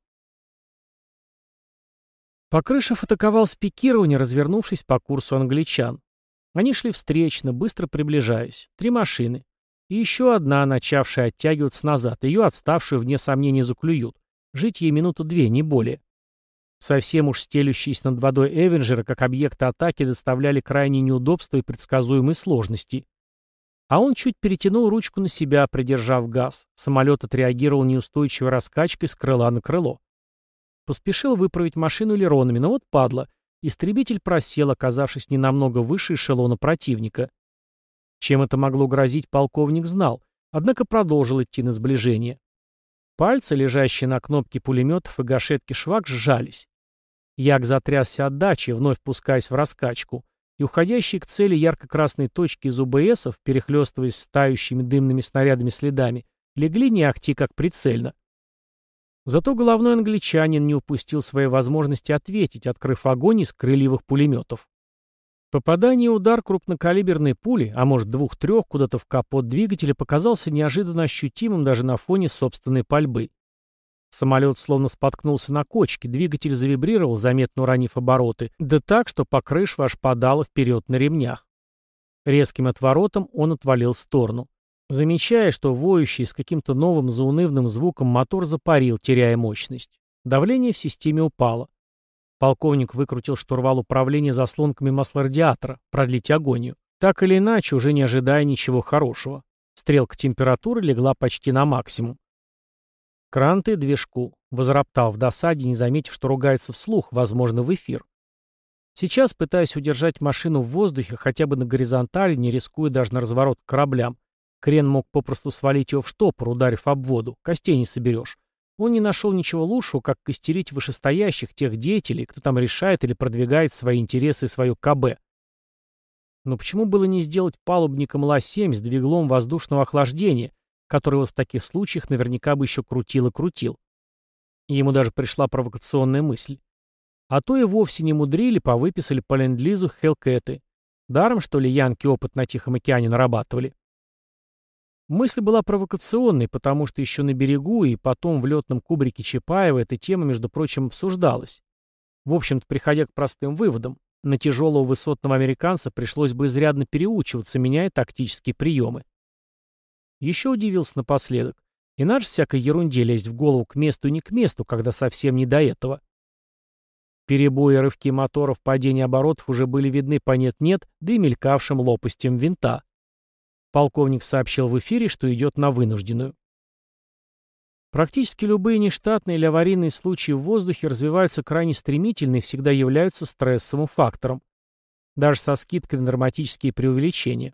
Покрышев атаковал с пикирования, развернувшись по курсу англичан. Они шли встречно, быстро приближаясь. Три машины. И еще одна, начавшая оттягиваться назад. Ее отставшую, вне сомнения, заклюют. Жить ей минуту две, не более. Совсем уж стелющиеся над водой Эвенджеры, как объекты атаки, доставляли крайние неудобства и предсказуемые сложности. А он чуть перетянул ручку на себя, придержав газ. Самолет отреагировал неустойчивой раскачкой с крыла на крыло. Поспешил выправить машину элеронами, но вот падла. Истребитель просел, оказавшись не намного выше эшелона противника. Чем это могло грозить, полковник знал, однако продолжил идти на сближение. Пальцы, лежащие на кнопке пулеметов и гашетки швак, сжались. Як затрясся от дачи, вновь пускаясь в раскачку, и уходящие к цели ярко-красные точки из УБСов, перехлестываясь стающими дымными снарядами следами, легли не ахти как прицельно. Зато головной англичанин не упустил своей возможности ответить, открыв огонь из крыльевых пулеметов. Попадание и удар крупнокалиберной пули, а может двух-трех, куда-то в капот двигателя, показался неожиданно ощутимым даже на фоне собственной пальбы. Самолет словно споткнулся на кочке, двигатель завибрировал, заметно уронив обороты, да так, что покрышва аж подала вперед на ремнях. Резким отворотом он отвалил в сторону. Замечая, что воющий с каким-то новым заунывным звуком мотор запарил, теряя мощность. Давление в системе упало. Полковник выкрутил штурвал управления заслонками масла-радиатора, продлить агонию. Так или иначе, уже не ожидая ничего хорошего. Стрелка температуры легла почти на максимум. Кранты движку. Возроптал в досаде, не заметив, что ругается вслух, возможно, в эфир. Сейчас, пытаясь удержать машину в воздухе хотя бы на горизонтали, не рискуя даже на разворот к кораблям, Крен мог попросту свалить его в штопор, ударив об воду. Костей не соберешь. Он не нашел ничего лучшего, как костерить вышестоящих, тех деятелей, кто там решает или продвигает свои интересы и свое КБ. Но почему было не сделать палубником Ла-7 с двиглом воздушного охлаждения, который вот в таких случаях наверняка бы еще крутил и крутил? Ему даже пришла провокационная мысль. А то и вовсе не мудрили, повыписали по ленд-лизу Хелкеты. Даром, что ли, янки опыт на Тихом океане нарабатывали? Мысль была провокационной, потому что еще на берегу и потом в летном кубрике Чапаева эта тема, между прочим, обсуждалась. В общем-то, приходя к простым выводам, на тяжелого высотного американца пришлось бы изрядно переучиваться, меняя тактические приемы. Еще удивился напоследок. Иначе всякой ерунде лезть в голову к месту и не к месту, когда совсем не до этого. Перебои и рывки моторов, падение оборотов уже были видны по нет-нет, да и мелькавшим лопастям винта. Полковник сообщил в эфире, что идет на вынужденную. Практически любые нештатные или аварийные случаи в воздухе развиваются крайне стремительно и всегда являются стрессовым фактором. Даже со скидкой на драматические преувеличения.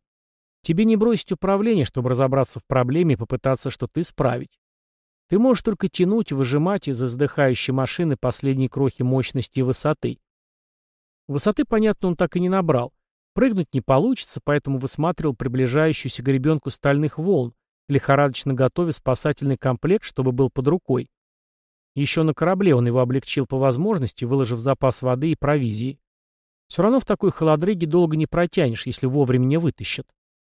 Тебе не бросить управление, чтобы разобраться в проблеме и попытаться что-то исправить. Ты можешь только тянуть, выжимать из издыхающей машины последние крохи мощности и высоты. Высоты, понятно, он так и не набрал. Прыгнуть не получится, поэтому высматривал приближающуюся гребенку стальных волн, лихорадочно готовя спасательный комплект, чтобы был под рукой. Еще на корабле он его облегчил по возможности, выложив запас воды и провизии. Все равно в такой холодрыге долго не протянешь, если вовремя не вытащат.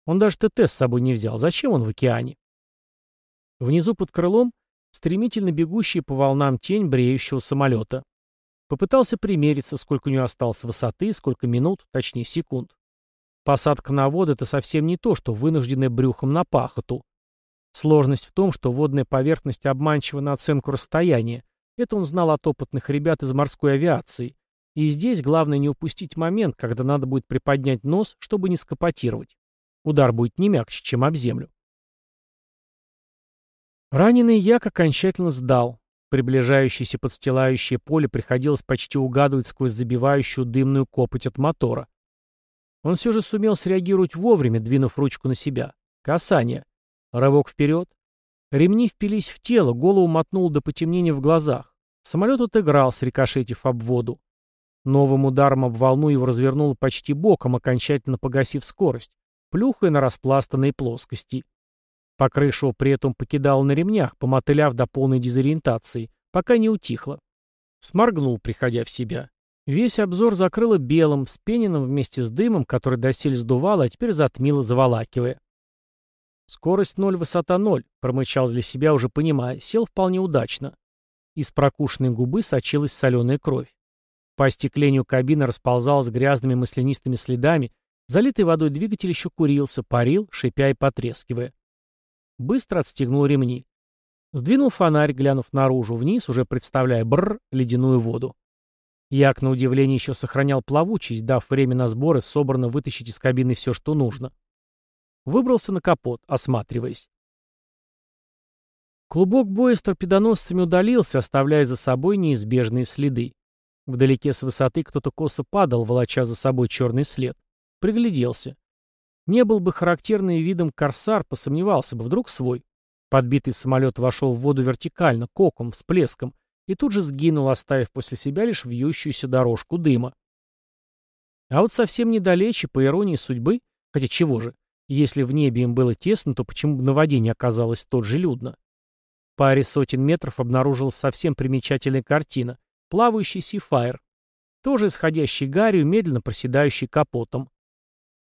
Он даже ТТ с собой не взял. Зачем он в океане? Внизу под крылом стремительно бегущий по волнам тень бреющего самолета. Попытался примериться, сколько у него осталось высоты, сколько минут, точнее секунд. Посадка на воду — это совсем не то, что вынужденное брюхом на пахоту. Сложность в том, что водная поверхность обманчива на оценку расстояния. Это он знал от опытных ребят из морской авиации. И здесь главное не упустить момент, когда надо будет приподнять нос, чтобы не скопотировать. Удар будет не мягче, чем об землю. Раненый Як окончательно сдал. Приближающееся подстилающее поле приходилось почти угадывать сквозь забивающую дымную копоть от мотора. Он все же сумел среагировать вовремя, двинув ручку на себя. Касание. Рывок вперед. Ремни впились в тело, голову мотнул до потемнения в глазах. Самолет отыграл, срикошетив об воду. Новым ударом об волну его развернуло почти боком, окончательно погасив скорость, плюхая на распластанные плоскости. По крышу при этом покидал на ремнях, помотыляв до полной дезориентации, пока не утихло. Сморгнул, приходя в себя. Весь обзор закрыло белым, вспененным вместе с дымом, который досель сдувало, а теперь затмило, заволакивая. «Скорость ноль, высота ноль», — промычал для себя, уже понимая, сел вполне удачно. Из прокушенной губы сочилась соленая кровь. По остеклению кабины расползалась грязными маслянистыми следами, залитый водой двигатель еще курился, парил, шипя и потрескивая. Быстро отстегнул ремни. Сдвинул фонарь, глянув наружу, вниз, уже представляя бр ледяную воду. Як, на удивление, еще сохранял плавучесть, дав время на сборы, собрано вытащить из кабины все, что нужно. Выбрался на капот, осматриваясь. Клубок боя с торпедоносцами удалился, оставляя за собой неизбежные следы. Вдалеке с высоты кто-то косо падал, волоча за собой черный след. Пригляделся. Не был бы характерный видом корсар, посомневался бы, вдруг свой. Подбитый самолет вошел в воду вертикально, коком, всплеском, и тут же сгинул, оставив после себя лишь вьющуюся дорожку дыма. А вот совсем недалече, по иронии судьбы, хотя чего же, если в небе им было тесно, то почему бы на воде не оказалось столь же людно? Паре сотен метров обнаружилась совсем примечательная картина. Плавающий сифайр. Тоже исходящий гарью, медленно проседающий капотом.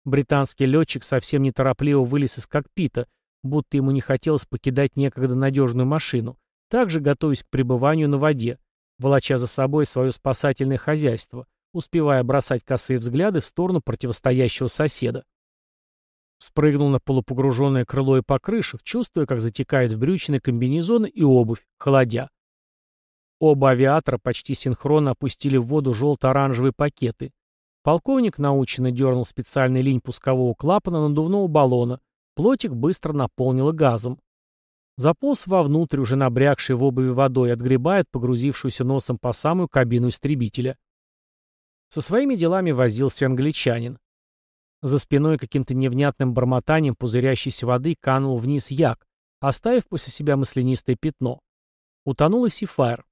Британский летчик совсем неторопливо вылез из кокпита, будто ему не хотелось покидать некогда надежную машину, также готовясь к пребыванию на воде, волоча за собой свое спасательное хозяйство, успевая бросать косые взгляды в сторону противостоящего соседа. Спрыгнул на полупогруженное крыло и покрышев, чувствуя, как затекает в брючины комбинезоны и обувь, холодя. Оба авиатора почти синхронно опустили в воду желто-оранжевые пакеты, Полковник наученно дернул специальный линь пускового клапана надувного баллона. Плотик быстро наполнило газом. Заполз вовнутрь, уже набрякший в обуви водой, отгребает погрузившуюся носом по самую кабину истребителя. Со своими делами возился англичанин. За спиной каким-то невнятным бормотанием пузырящейся воды канул вниз як, оставив после себя маслянистое пятно. Утонул и Сифайр.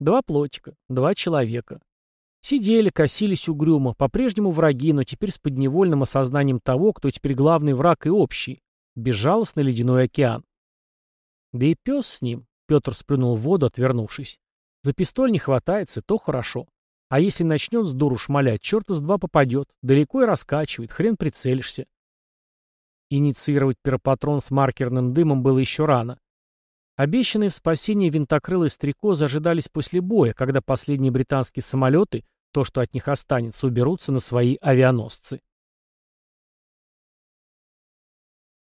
Два плотика, два человека. Сидели, косились угрюмо, по-прежнему враги, но теперь с подневольным осознанием того, кто теперь главный враг и общий. Безжалостный ледяной океан. Да и пес с ним. Петр сплюнул в воду, отвернувшись. За пистоль не хватается, то хорошо. А если начнет с дуру шмалять, черт из два попадет. Далеко и раскачивает, хрен прицелишься. Инициировать пиропатрон с маркерным дымом было еще рано. Обещанные в спасении винтокрылые стрекозы ожидались после боя, когда последние британские самолеты то, что от них останется, уберутся на свои авианосцы.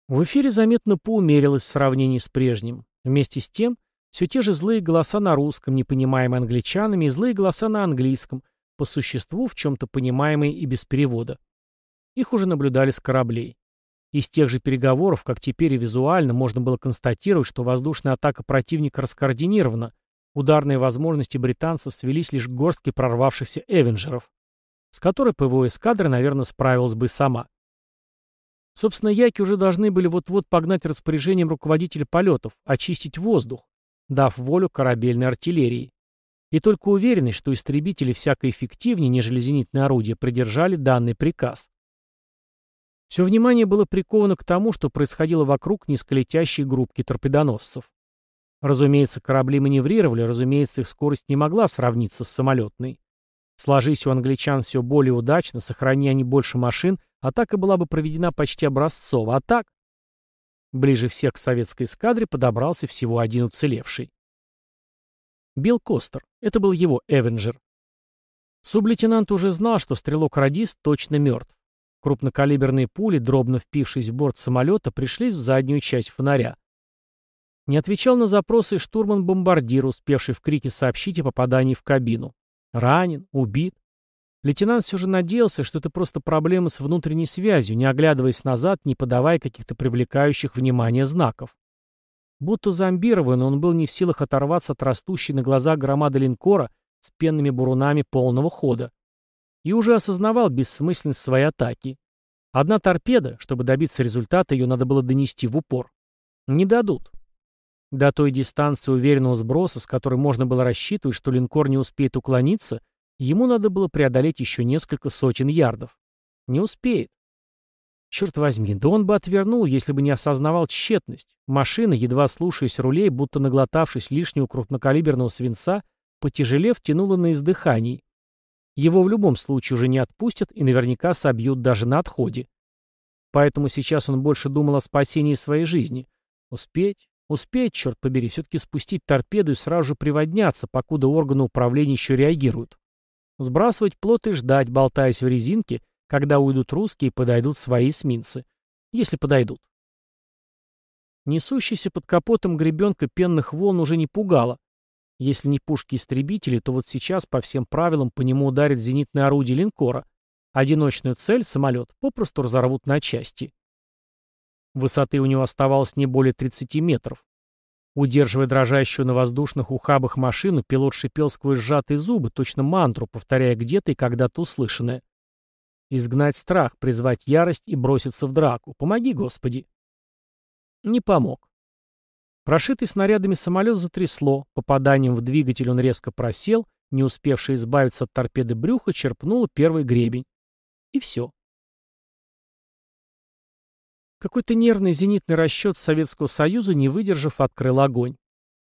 В эфире заметно поумерилось в сравнении с прежним. Вместе с тем, все те же злые голоса на русском, непонимаемые англичанами, и злые голоса на английском, по существу в чем-то понимаемые и без перевода. Их уже наблюдали с кораблей. Из тех же переговоров, как теперь и визуально, можно было констатировать, что воздушная атака противника раскоординирована, Ударные возможности британцев свелись лишь к горстке прорвавшихся эвенджеров, с которой ПВО эскадры, наверное, справилась бы сама. Собственно, яки уже должны были вот-вот погнать распоряжением руководителя полетов, очистить воздух, дав волю корабельной артиллерии. И только уверенность, что истребители всяко эффективнее, нежели зенитные орудия, придержали данный приказ. Все внимание было приковано к тому, что происходило вокруг низколетящей группки торпедоносцев. Разумеется, корабли маневрировали, разумеется, их скорость не могла сравниться с самолетной. Сложись у англичан все более удачно, сохрани они больше машин, атака была бы проведена почти образцово. А так? Ближе всех к советской эскадре подобрался всего один уцелевший. Билл Костер. Это был его «Эвенджер». Сублейтенант уже знал, что стрелок-радист точно мертв. Крупнокалиберные пули, дробно впившись в борт самолета, пришлись в заднюю часть фонаря. Не отвечал на запросы штурман-бомбардир, успевший в крике сообщить о попадании в кабину. Ранен, убит. Лейтенант все же надеялся, что это просто проблемы с внутренней связью, не оглядываясь назад, не подавая каких-то привлекающих внимания знаков. Будто зомбированный, он был не в силах оторваться от растущей на глазах громады линкора с пенными бурунами полного хода. И уже осознавал бессмысленность своей атаки. Одна торпеда, чтобы добиться результата, ее надо было донести в упор. Не дадут. До той дистанции уверенного сброса, с которой можно было рассчитывать, что линкор не успеет уклониться, ему надо было преодолеть еще несколько сотен ярдов. Не успеет. Черт возьми, да он бы отвернул, если бы не осознавал тщетность. Машина, едва слушаясь рулей, будто наглотавшись лишнего крупнокалиберного свинца, потяжелев, тянула на издыхании. Его в любом случае уже не отпустят и наверняка собьют даже на отходе. Поэтому сейчас он больше думал о спасении своей жизни. Успеть, Успеть, черт побери, все-таки спустить торпеду и сразу же приводняться, покуда органы управления еще реагируют. Сбрасывать плот и ждать, болтаясь в резинке, когда уйдут русские и подойдут свои эсминцы. Если подойдут. Несущийся под капотом гребенка пенных волн уже не пугала. Если не пушки-истребители, то вот сейчас по всем правилам по нему ударит зенитное орудие линкора. Одиночную цель, самолет, попросту разорвут на части. Высоты у него оставалось не более 30 метров. Удерживая дрожащую на воздушных ухабах машину, пилот шипел сквозь сжатые зубы, точно мантру, повторяя где-то и когда-то услышанное. Изгнать страх, призвать ярость и броситься в драку. Помоги, Господи. Не помог. Прошитый снарядами самолет затрясло, попаданием в двигатель он резко просел, не успевший избавиться от торпеды брюха, черпнуло первый гребень. И все. Какой-то нервный зенитный расчет Советского Союза, не выдержав, открыл огонь.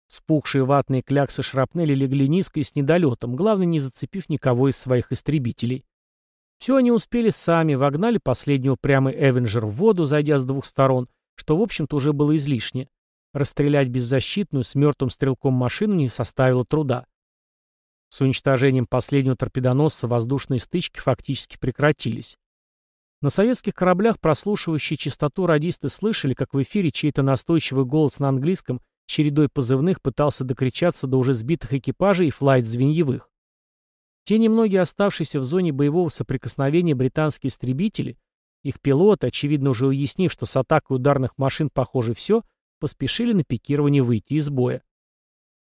Спухшие ватные кляксы шрапнели легли низко и с недолетом, главное, не зацепив никого из своих истребителей. Все они успели сами, вогнали последний упрямый Эвенджер в воду, зайдя с двух сторон, что, в общем-то, уже было излишне. Расстрелять беззащитную с мертвым стрелком машину не составило труда. С уничтожением последнего торпедоносца воздушные стычки фактически прекратились. На советских кораблях прослушивающие частоту радисты слышали, как в эфире чей-то настойчивый голос на английском чередой позывных пытался докричаться до уже сбитых экипажей и флайт-звеньевых. Те немногие оставшиеся в зоне боевого соприкосновения британские истребители, их пилоты, очевидно уже уяснив, что с атакой ударных машин похоже все, поспешили на пикирование выйти из боя.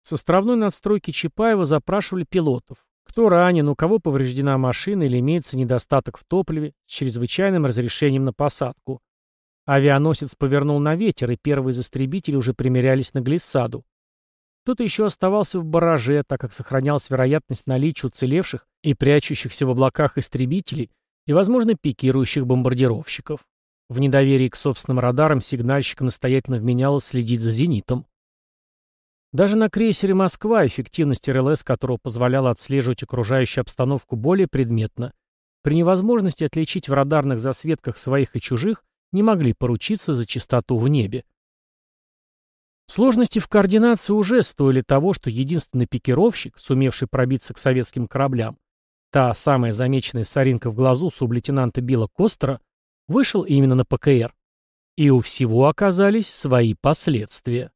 С островной надстройки Чапаева запрашивали пилотов. Кто ранен, у кого повреждена машина или имеется недостаток в топливе с чрезвычайным разрешением на посадку. Авианосец повернул на ветер, и первые из истребителей уже примерялись на глиссаду. Кто-то еще оставался в бараже, так как сохранялась вероятность наличия уцелевших и прячущихся в облаках истребителей и, возможно, пикирующих бомбардировщиков. В недоверии к собственным радарам сигнальщикам настоятельно вменялось следить за зенитом. Даже на крейсере «Москва» эффективность РЛС которого позволяла отслеживать окружающую обстановку более предметно, при невозможности отличить в радарных засветках своих и чужих, не могли поручиться за чистоту в небе. Сложности в координации уже стоили того, что единственный пикировщик, сумевший пробиться к советским кораблям, та самая замеченная соринка в глазу сублейтенанта Билла Костера, вышел именно на ПКР. И у всего оказались свои последствия.